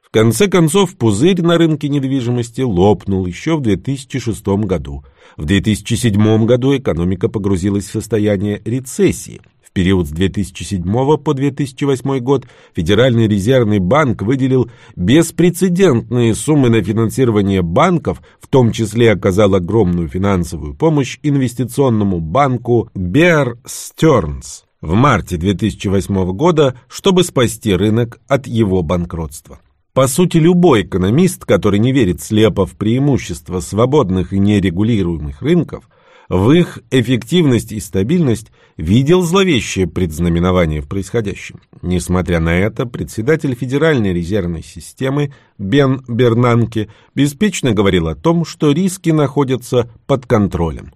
В конце концов, пузырь на рынке недвижимости лопнул еще в 2006 году. В 2007 году экономика погрузилась в состояние рецессии. В период с 2007 по 2008 год Федеральный резервный банк выделил беспрецедентные суммы на финансирование банков, в том числе оказал огромную финансовую помощь инвестиционному банку Bear Stearns в марте 2008 года, чтобы спасти рынок от его банкротства. По сути, любой экономист, который не верит слепо в преимущества свободных и нерегулируемых рынков – в их эффективность и стабильность видел зловещее предзнаменование в происходящем. Несмотря на это, председатель Федеральной резервной системы Бен Бернанке беспечно говорил о том, что риски находятся под контролем.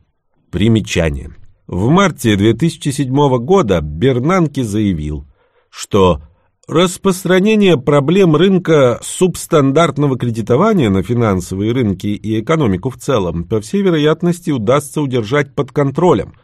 Примечание. В марте 2007 года Бернанке заявил, что Распространение проблем рынка субстандартного кредитования на финансовые рынки и экономику в целом, по всей вероятности, удастся удержать под контролем.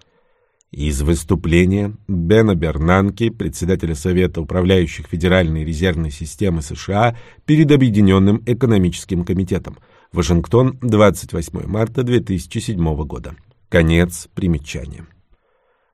Из выступления Бена Бернанки, председателя Совета управляющих Федеральной резервной системы США, перед Объединенным экономическим комитетом. Вашингтон, 28 марта 2007 года. Конец примечания.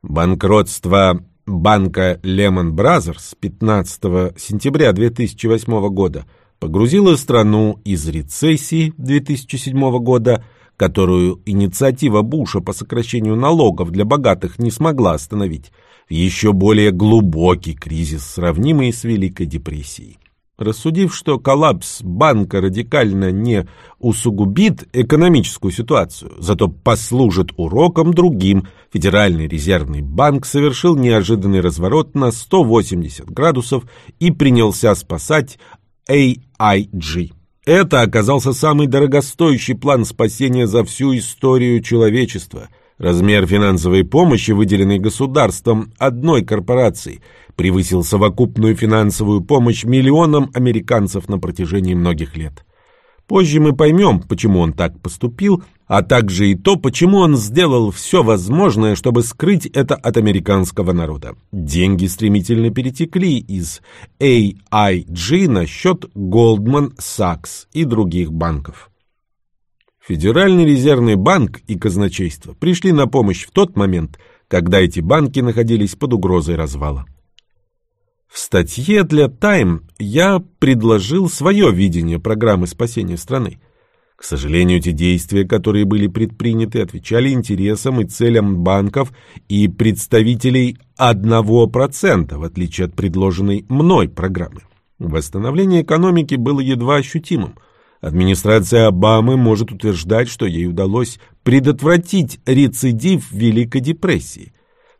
Банкротство банка Lehman Brothers 15 сентября 2008 года погрузила страну из рецессии 2007 года, которую инициатива Буша по сокращению налогов для богатых не смогла остановить, в еще более глубокий кризис, сравнимый с Великой депрессией. Рассудив, что коллапс банка радикально не усугубит экономическую ситуацию, зато послужит уроком другим, Федеральный резервный банк совершил неожиданный разворот на 180 градусов и принялся спасать AIG. Это оказался самый дорогостоящий план спасения за всю историю человечества. Размер финансовой помощи, выделенной государством одной корпорации – превысил совокупную финансовую помощь миллионам американцев на протяжении многих лет. Позже мы поймем, почему он так поступил, а также и то, почему он сделал все возможное, чтобы скрыть это от американского народа. Деньги стремительно перетекли из AIG на счет Goldman Sachs и других банков. Федеральный резервный банк и казначейство пришли на помощь в тот момент, когда эти банки находились под угрозой развала. В статье для Time я предложил свое видение программы спасения страны. К сожалению, те действия, которые были предприняты, отвечали интересам и целям банков и представителей 1%, в отличие от предложенной мной программы. Восстановление экономики было едва ощутимым. Администрация Обамы может утверждать, что ей удалось предотвратить рецидив Великой депрессии.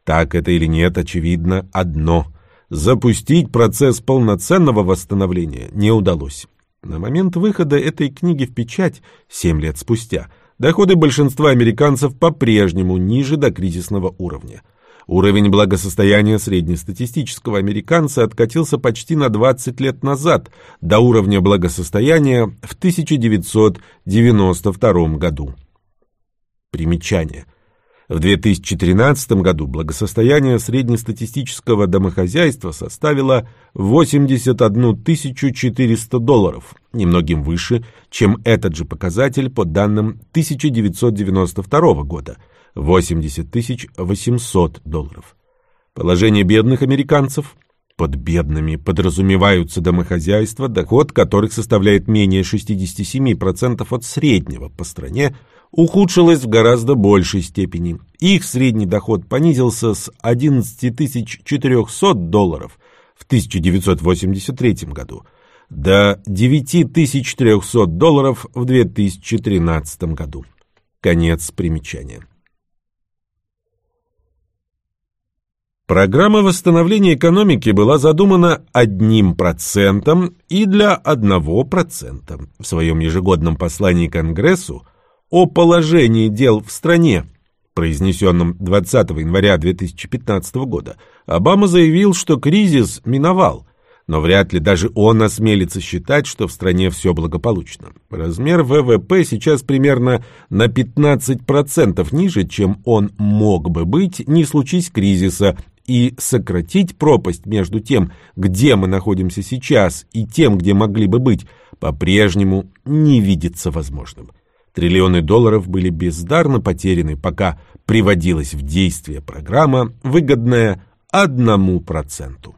Так это или нет, очевидно одно – запустить процесс полноценного восстановления не удалось. На момент выхода этой книги в печать, 7 лет спустя, доходы большинства американцев по-прежнему ниже до кризисного уровня – Уровень благосостояния среднестатистического американца откатился почти на 20 лет назад, до уровня благосостояния в 1992 году. Примечание. В 2013 году благосостояние среднестатистического домохозяйства составило 81 400 долларов, немногим выше, чем этот же показатель по данным 1992 года – 80 800 долларов. Положение бедных американцев под бедными подразумеваются домохозяйства, доход которых составляет менее 67% от среднего по стране, ухудшилось в гораздо большей степени. Их средний доход понизился с 11 400 долларов в 1983 году до 9300 долларов в 2013 году. Конец примечания. Программа восстановления экономики была задумана одним процентом и для одного процента. В своем ежегодном послании Конгрессу о положении дел в стране, произнесенном 20 января 2015 года, Обама заявил, что кризис миновал, но вряд ли даже он осмелится считать, что в стране все благополучно. Размер ВВП сейчас примерно на 15% ниже, чем он мог бы быть, не случись кризиса, и сократить пропасть между тем, где мы находимся сейчас, и тем, где могли бы быть, по-прежнему не видится возможным. Триллионы долларов были бездарно потеряны, пока приводилась в действие программа, выгодная одному проценту.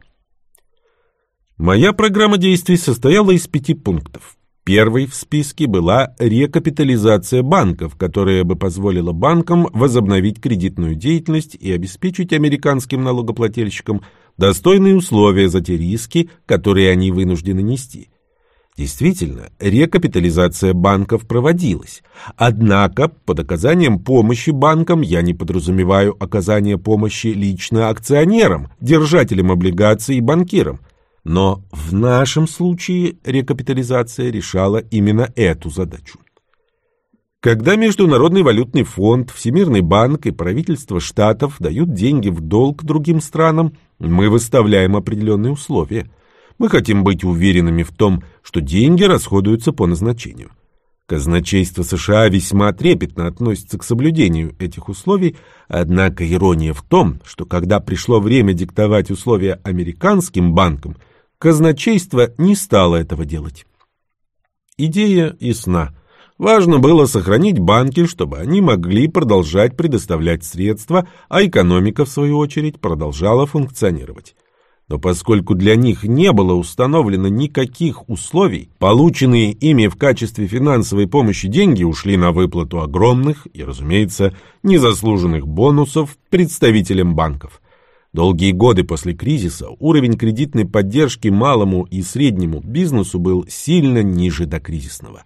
Моя программа действий состояла из пяти пунктов. Первой в списке была рекапитализация банков, которая бы позволила банкам возобновить кредитную деятельность и обеспечить американским налогоплательщикам достойные условия за те риски, которые они вынуждены нести. Действительно, рекапитализация банков проводилась. Однако, под оказанием помощи банкам я не подразумеваю оказание помощи лично акционерам, держателям облигаций и банкирам. Но в нашем случае рекапитализация решала именно эту задачу. Когда Международный валютный фонд, Всемирный банк и правительство штатов дают деньги в долг другим странам, мы выставляем определенные условия. Мы хотим быть уверенными в том, что деньги расходуются по назначению. Казначейство США весьма трепетно относится к соблюдению этих условий, однако ирония в том, что когда пришло время диктовать условия американским банкам – казначейство не стало этого делать. Идея ясна. Важно было сохранить банки, чтобы они могли продолжать предоставлять средства, а экономика, в свою очередь, продолжала функционировать. Но поскольку для них не было установлено никаких условий, полученные ими в качестве финансовой помощи деньги ушли на выплату огромных и, разумеется, незаслуженных бонусов представителям банков – Долгие годы после кризиса уровень кредитной поддержки малому и среднему бизнесу был сильно ниже докризисного.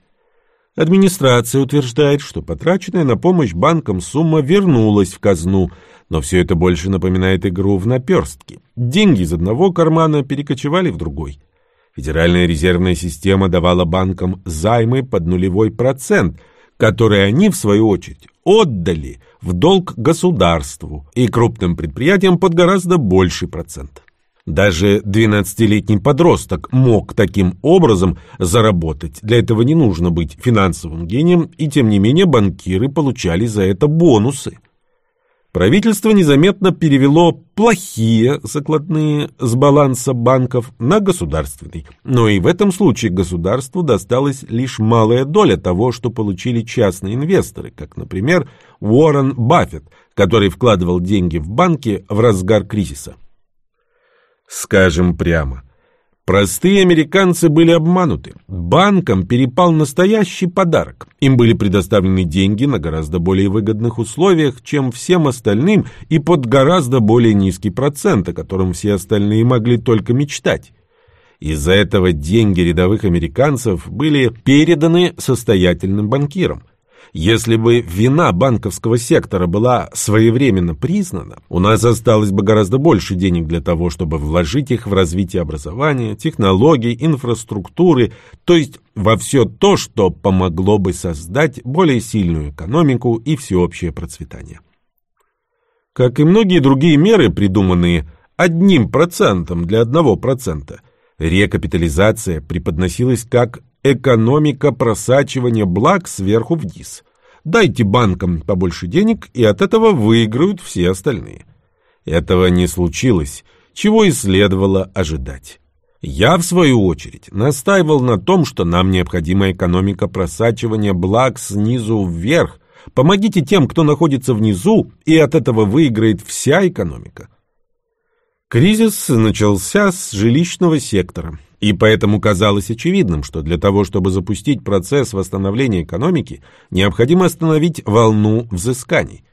Администрация утверждает, что потраченная на помощь банкам сумма вернулась в казну, но все это больше напоминает игру в наперстки. Деньги из одного кармана перекочевали в другой. Федеральная резервная система давала банкам займы под нулевой процент, которые они, в свою очередь, отдали в долг государству и крупным предприятиям под гораздо больший процент. Даже 12-летний подросток мог таким образом заработать. Для этого не нужно быть финансовым гением, и тем не менее банкиры получали за это бонусы. Правительство незаметно перевело плохие закладные с баланса банков на государственный. Но и в этом случае государству досталась лишь малая доля того, что получили частные инвесторы, как, например, Уоррен Баффет, который вкладывал деньги в банки в разгар кризиса. Скажем прямо – Простые американцы были обмануты. Банкам перепал настоящий подарок. Им были предоставлены деньги на гораздо более выгодных условиях, чем всем остальным, и под гораздо более низкий процент, о котором все остальные могли только мечтать. Из-за этого деньги рядовых американцев были переданы состоятельным банкирам. Если бы вина банковского сектора была своевременно признана, у нас осталось бы гораздо больше денег для того, чтобы вложить их в развитие образования, технологий, инфраструктуры, то есть во все то, что помогло бы создать более сильную экономику и всеобщее процветание. Как и многие другие меры, придуманные одним процентом для одного процента – Рекапитализация преподносилась как экономика просачивания благ сверху вниз. Дайте банкам побольше денег, и от этого выиграют все остальные. Этого не случилось, чего и следовало ожидать. Я, в свою очередь, настаивал на том, что нам необходима экономика просачивания благ снизу вверх. Помогите тем, кто находится внизу, и от этого выиграет вся экономика. Кризис начался с жилищного сектора, и поэтому казалось очевидным, что для того, чтобы запустить процесс восстановления экономики, необходимо остановить волну взысканий.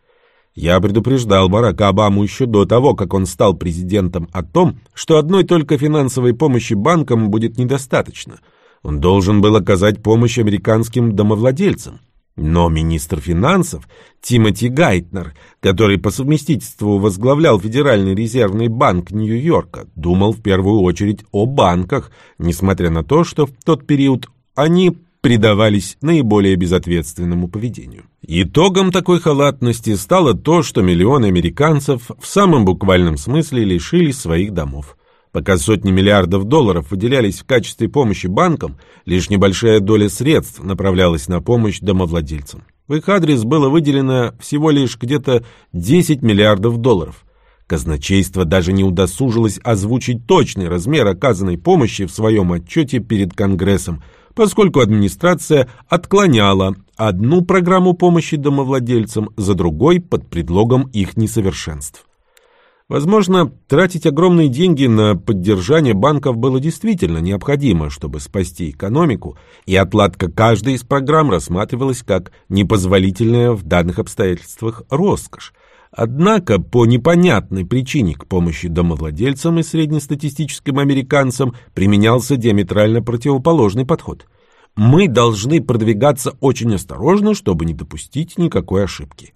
Я предупреждал Барака Обаму еще до того, как он стал президентом, о том, что одной только финансовой помощи банкам будет недостаточно. Он должен был оказать помощь американским домовладельцам. Но министр финансов Тимоти Гайтнер, который по совместительству возглавлял Федеральный резервный банк Нью-Йорка, думал в первую очередь о банках, несмотря на то, что в тот период они предавались наиболее безответственному поведению. Итогом такой халатности стало то, что миллионы американцев в самом буквальном смысле лишились своих домов. Пока сотни миллиардов долларов выделялись в качестве помощи банкам, лишь небольшая доля средств направлялась на помощь домовладельцам. В их адрес было выделено всего лишь где-то 10 миллиардов долларов. Казначейство даже не удосужилось озвучить точный размер оказанной помощи в своем отчете перед Конгрессом, поскольку администрация отклоняла одну программу помощи домовладельцам за другой под предлогом их несовершенств. Возможно, тратить огромные деньги на поддержание банков было действительно необходимо, чтобы спасти экономику, и отладка каждой из программ рассматривалась как непозволительная в данных обстоятельствах роскошь. Однако по непонятной причине к помощи домовладельцам и среднестатистическим американцам применялся диаметрально противоположный подход. Мы должны продвигаться очень осторожно, чтобы не допустить никакой ошибки.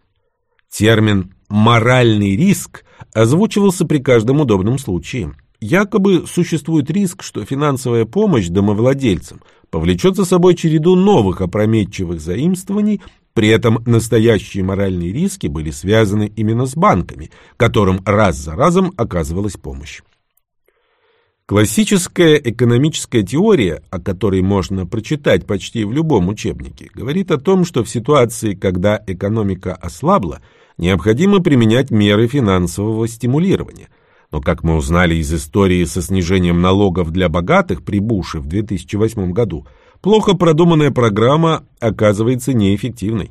Термин «моральный риск» озвучивался при каждом удобном случае. Якобы существует риск, что финансовая помощь домовладельцам повлечет за собой череду новых опрометчивых заимствований, при этом настоящие моральные риски были связаны именно с банками, которым раз за разом оказывалась помощь. Классическая экономическая теория, о которой можно прочитать почти в любом учебнике, говорит о том, что в ситуации, когда экономика ослабла, необходимо применять меры финансового стимулирования. Но, как мы узнали из истории со снижением налогов для богатых при Буше в 2008 году, плохо продуманная программа оказывается неэффективной.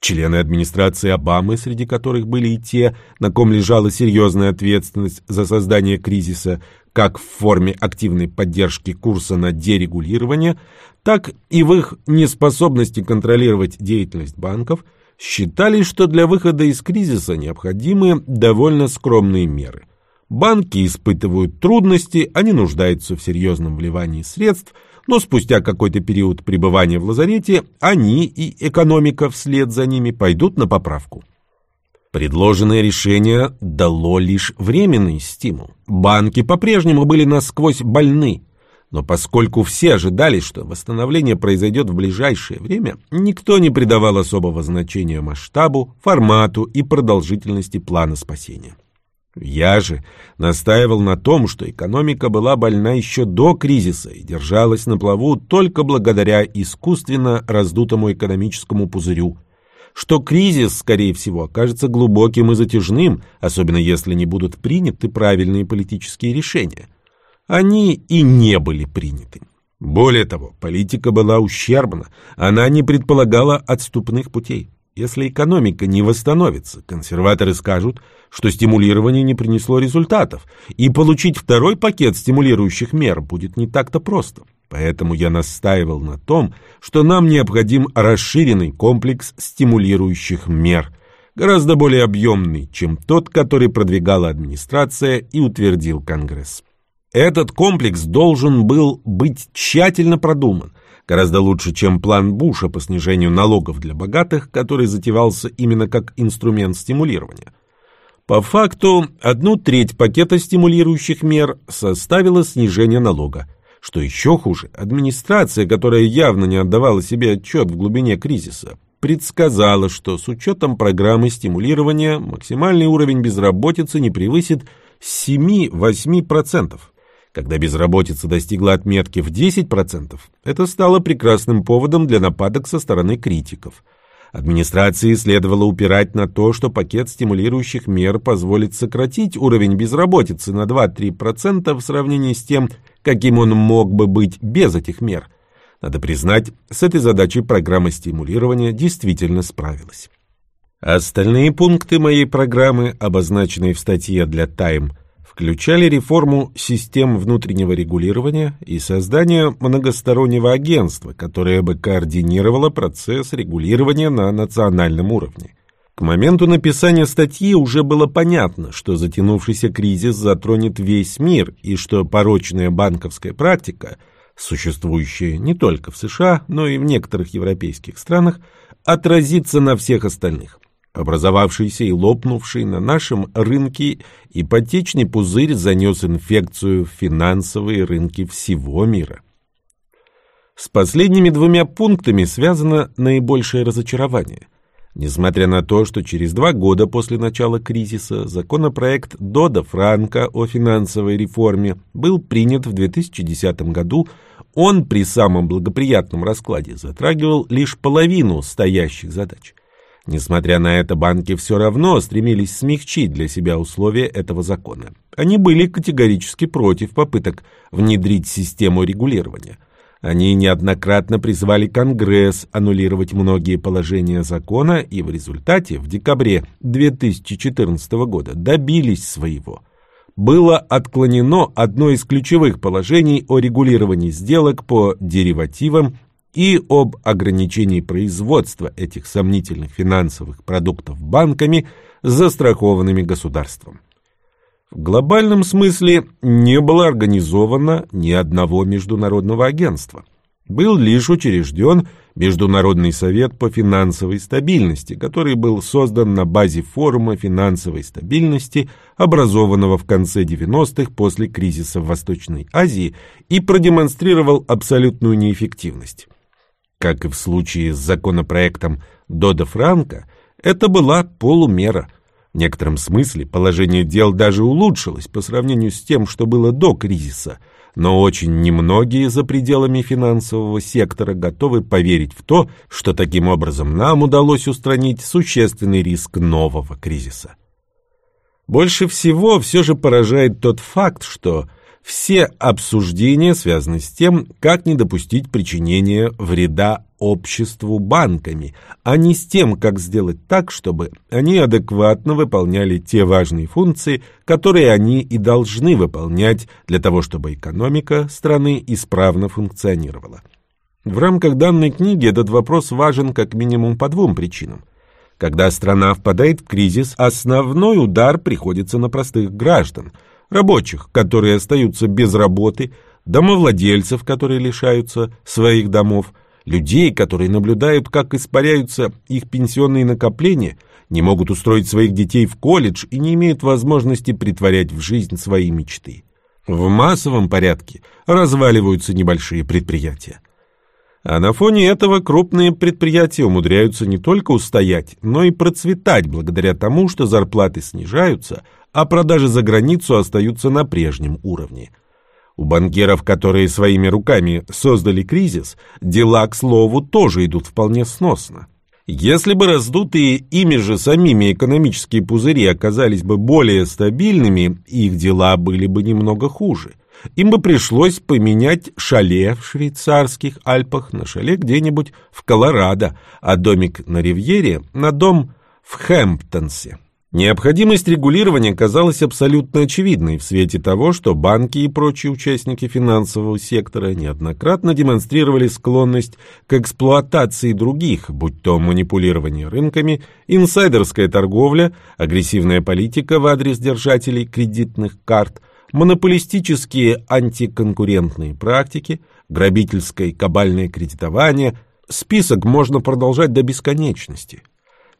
Члены администрации Обамы, среди которых были и те, на ком лежала серьезная ответственность за создание кризиса, как в форме активной поддержки курса на дерегулирование, так и в их неспособности контролировать деятельность банков – считали, что для выхода из кризиса необходимы довольно скромные меры. Банки испытывают трудности, они нуждаются в серьезном вливании средств, но спустя какой-то период пребывания в лазарете они и экономика вслед за ними пойдут на поправку. Предложенное решение дало лишь временный стимул. Банки по-прежнему были насквозь больны, но поскольку все ожидали, что восстановление произойдет в ближайшее время, никто не придавал особого значения масштабу, формату и продолжительности плана спасения. Я же настаивал на том, что экономика была больна еще до кризиса и держалась на плаву только благодаря искусственно раздутому экономическому пузырю, что кризис, скорее всего, окажется глубоким и затяжным, особенно если не будут приняты правильные политические решения – они и не были приняты. Более того, политика была ущербна, она не предполагала отступных путей. Если экономика не восстановится, консерваторы скажут, что стимулирование не принесло результатов, и получить второй пакет стимулирующих мер будет не так-то просто. Поэтому я настаивал на том, что нам необходим расширенный комплекс стимулирующих мер, гораздо более объемный, чем тот, который продвигала администрация и утвердил Конгресс. Этот комплекс должен был быть тщательно продуман, гораздо лучше, чем план Буша по снижению налогов для богатых, который затевался именно как инструмент стимулирования. По факту, одну треть пакета стимулирующих мер составило снижение налога. Что еще хуже, администрация, которая явно не отдавала себе отчет в глубине кризиса, предсказала, что с учетом программы стимулирования максимальный уровень безработицы не превысит 7-8%. Когда безработица достигла отметки в 10%, это стало прекрасным поводом для нападок со стороны критиков – Администрации следовало упирать на то, что пакет стимулирующих мер позволит сократить уровень безработицы на 2-3% в сравнении с тем, каким он мог бы быть без этих мер. Надо признать, с этой задачей программа стимулирования действительно справилась. Остальные пункты моей программы, обозначенные в статье для Time – включали реформу систем внутреннего регулирования и создание многостороннего агентства, которое бы координировало процесс регулирования на национальном уровне. К моменту написания статьи уже было понятно, что затянувшийся кризис затронет весь мир и что порочная банковская практика, существующая не только в США, но и в некоторых европейских странах, отразится на всех остальных. Образовавшийся и лопнувший на нашем рынке ипотечный пузырь занес инфекцию в финансовые рынки всего мира. С последними двумя пунктами связано наибольшее разочарование. Несмотря на то, что через два года после начала кризиса законопроект Дода Франка о финансовой реформе был принят в 2010 году, он при самом благоприятном раскладе затрагивал лишь половину стоящих задач. Несмотря на это, банки все равно стремились смягчить для себя условия этого закона. Они были категорически против попыток внедрить систему регулирования. Они неоднократно призвали Конгресс аннулировать многие положения закона и в результате в декабре 2014 года добились своего. Было отклонено одно из ключевых положений о регулировании сделок по деривативам и об ограничении производства этих сомнительных финансовых продуктов банками, застрахованными государством. В глобальном смысле не было организовано ни одного международного агентства. Был лишь учрежден Международный совет по финансовой стабильности, который был создан на базе форума финансовой стабильности, образованного в конце 90-х после кризиса в Восточной Азии и продемонстрировал абсолютную неэффективность. Как и в случае с законопроектом Дода Франка, это была полумера. В некотором смысле положение дел даже улучшилось по сравнению с тем, что было до кризиса, но очень немногие за пределами финансового сектора готовы поверить в то, что таким образом нам удалось устранить существенный риск нового кризиса. Больше всего все же поражает тот факт, что все обсуждения связаны с тем, как не допустить причинения вреда обществу банками, а не с тем, как сделать так, чтобы они адекватно выполняли те важные функции, которые они и должны выполнять для того, чтобы экономика страны исправно функционировала. В рамках данной книги этот вопрос важен как минимум по двум причинам. Когда страна впадает в кризис, основной удар приходится на простых граждан – рабочих, которые остаются без работы, домовладельцев, которые лишаются своих домов, людей, которые наблюдают, как испаряются их пенсионные накопления, не могут устроить своих детей в колледж и не имеют возможности притворять в жизнь свои мечты. В массовом порядке разваливаются небольшие предприятия. А на фоне этого крупные предприятия умудряются не только устоять, но и процветать благодаря тому, что зарплаты снижаются, а продажи за границу остаются на прежнем уровне. У банкиров, которые своими руками создали кризис, дела, к слову, тоже идут вполне сносно. Если бы раздутые ими же самими экономические пузыри оказались бы более стабильными, их дела были бы немного хуже. Им бы пришлось поменять шале в швейцарских Альпах на шале где-нибудь в Колорадо, а домик на Ривьере на дом в Хэмптонсе. Необходимость регулирования казалась абсолютно очевидной в свете того, что банки и прочие участники финансового сектора неоднократно демонстрировали склонность к эксплуатации других, будь то манипулирование рынками, инсайдерская торговля, агрессивная политика в адрес держателей кредитных карт, монополистические антиконкурентные практики, грабительское кабальное кредитование. Список можно продолжать до бесконечности.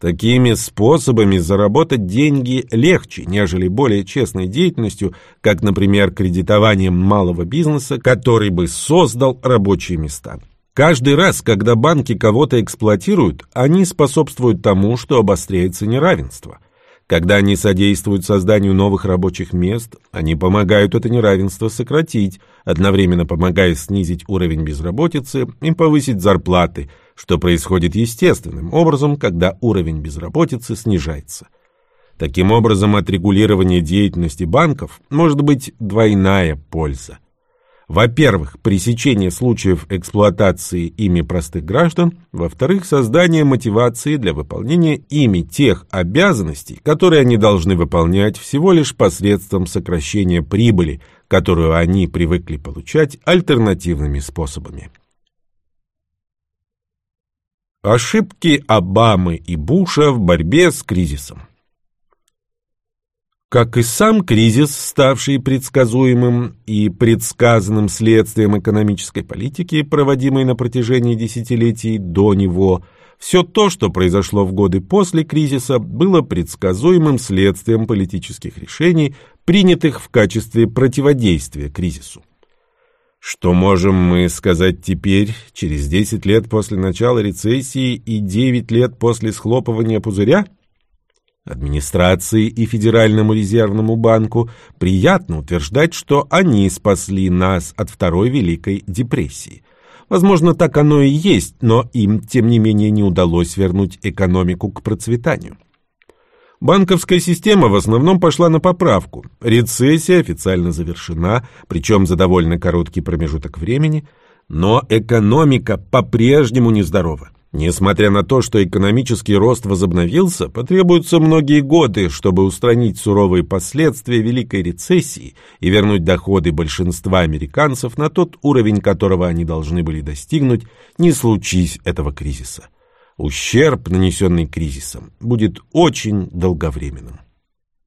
Такими способами заработать деньги легче, нежели более честной деятельностью, как, например, кредитованием малого бизнеса, который бы создал рабочие места. Каждый раз, когда банки кого-то эксплуатируют, они способствуют тому, что обостряется неравенство – когда они содействуют созданию новых рабочих мест, они помогают это неравенство сократить, одновременно помогая снизить уровень безработицы и повысить зарплаты, что происходит естественным образом, когда уровень безработицы снижается. Таким образом, от регулирования деятельности банков может быть двойная польза – во-первых, пресечение случаев эксплуатации ими простых граждан. Во-вторых, создание мотивации для выполнения ими тех обязанностей, которые они должны выполнять всего лишь посредством сокращения прибыли, которую они привыкли получать альтернативными способами. Ошибки Обамы и Буша в борьбе с кризисом как и сам кризис, ставший предсказуемым и предсказанным следствием экономической политики, проводимой на протяжении десятилетий до него, все то, что произошло в годы после кризиса, было предсказуемым следствием политических решений, принятых в качестве противодействия кризису. Что можем мы сказать теперь, через 10 лет после начала рецессии и 9 лет после схлопывания пузыря? Администрации и Федеральному резервному банку приятно утверждать, что они спасли нас от Второй Великой депрессии. Возможно, так оно и есть, но им, тем не менее, не удалось вернуть экономику к процветанию. Банковская система в основном пошла на поправку. Рецессия официально завершена, причем за довольно короткий промежуток времени, но экономика по-прежнему нездорова. Несмотря на то, что экономический рост возобновился, потребуются многие годы, чтобы устранить суровые последствия Великой рецессии и вернуть доходы большинства американцев на тот уровень, которого они должны были достигнуть, не случись этого кризиса. Ущерб, нанесенный кризисом, будет очень долговременным.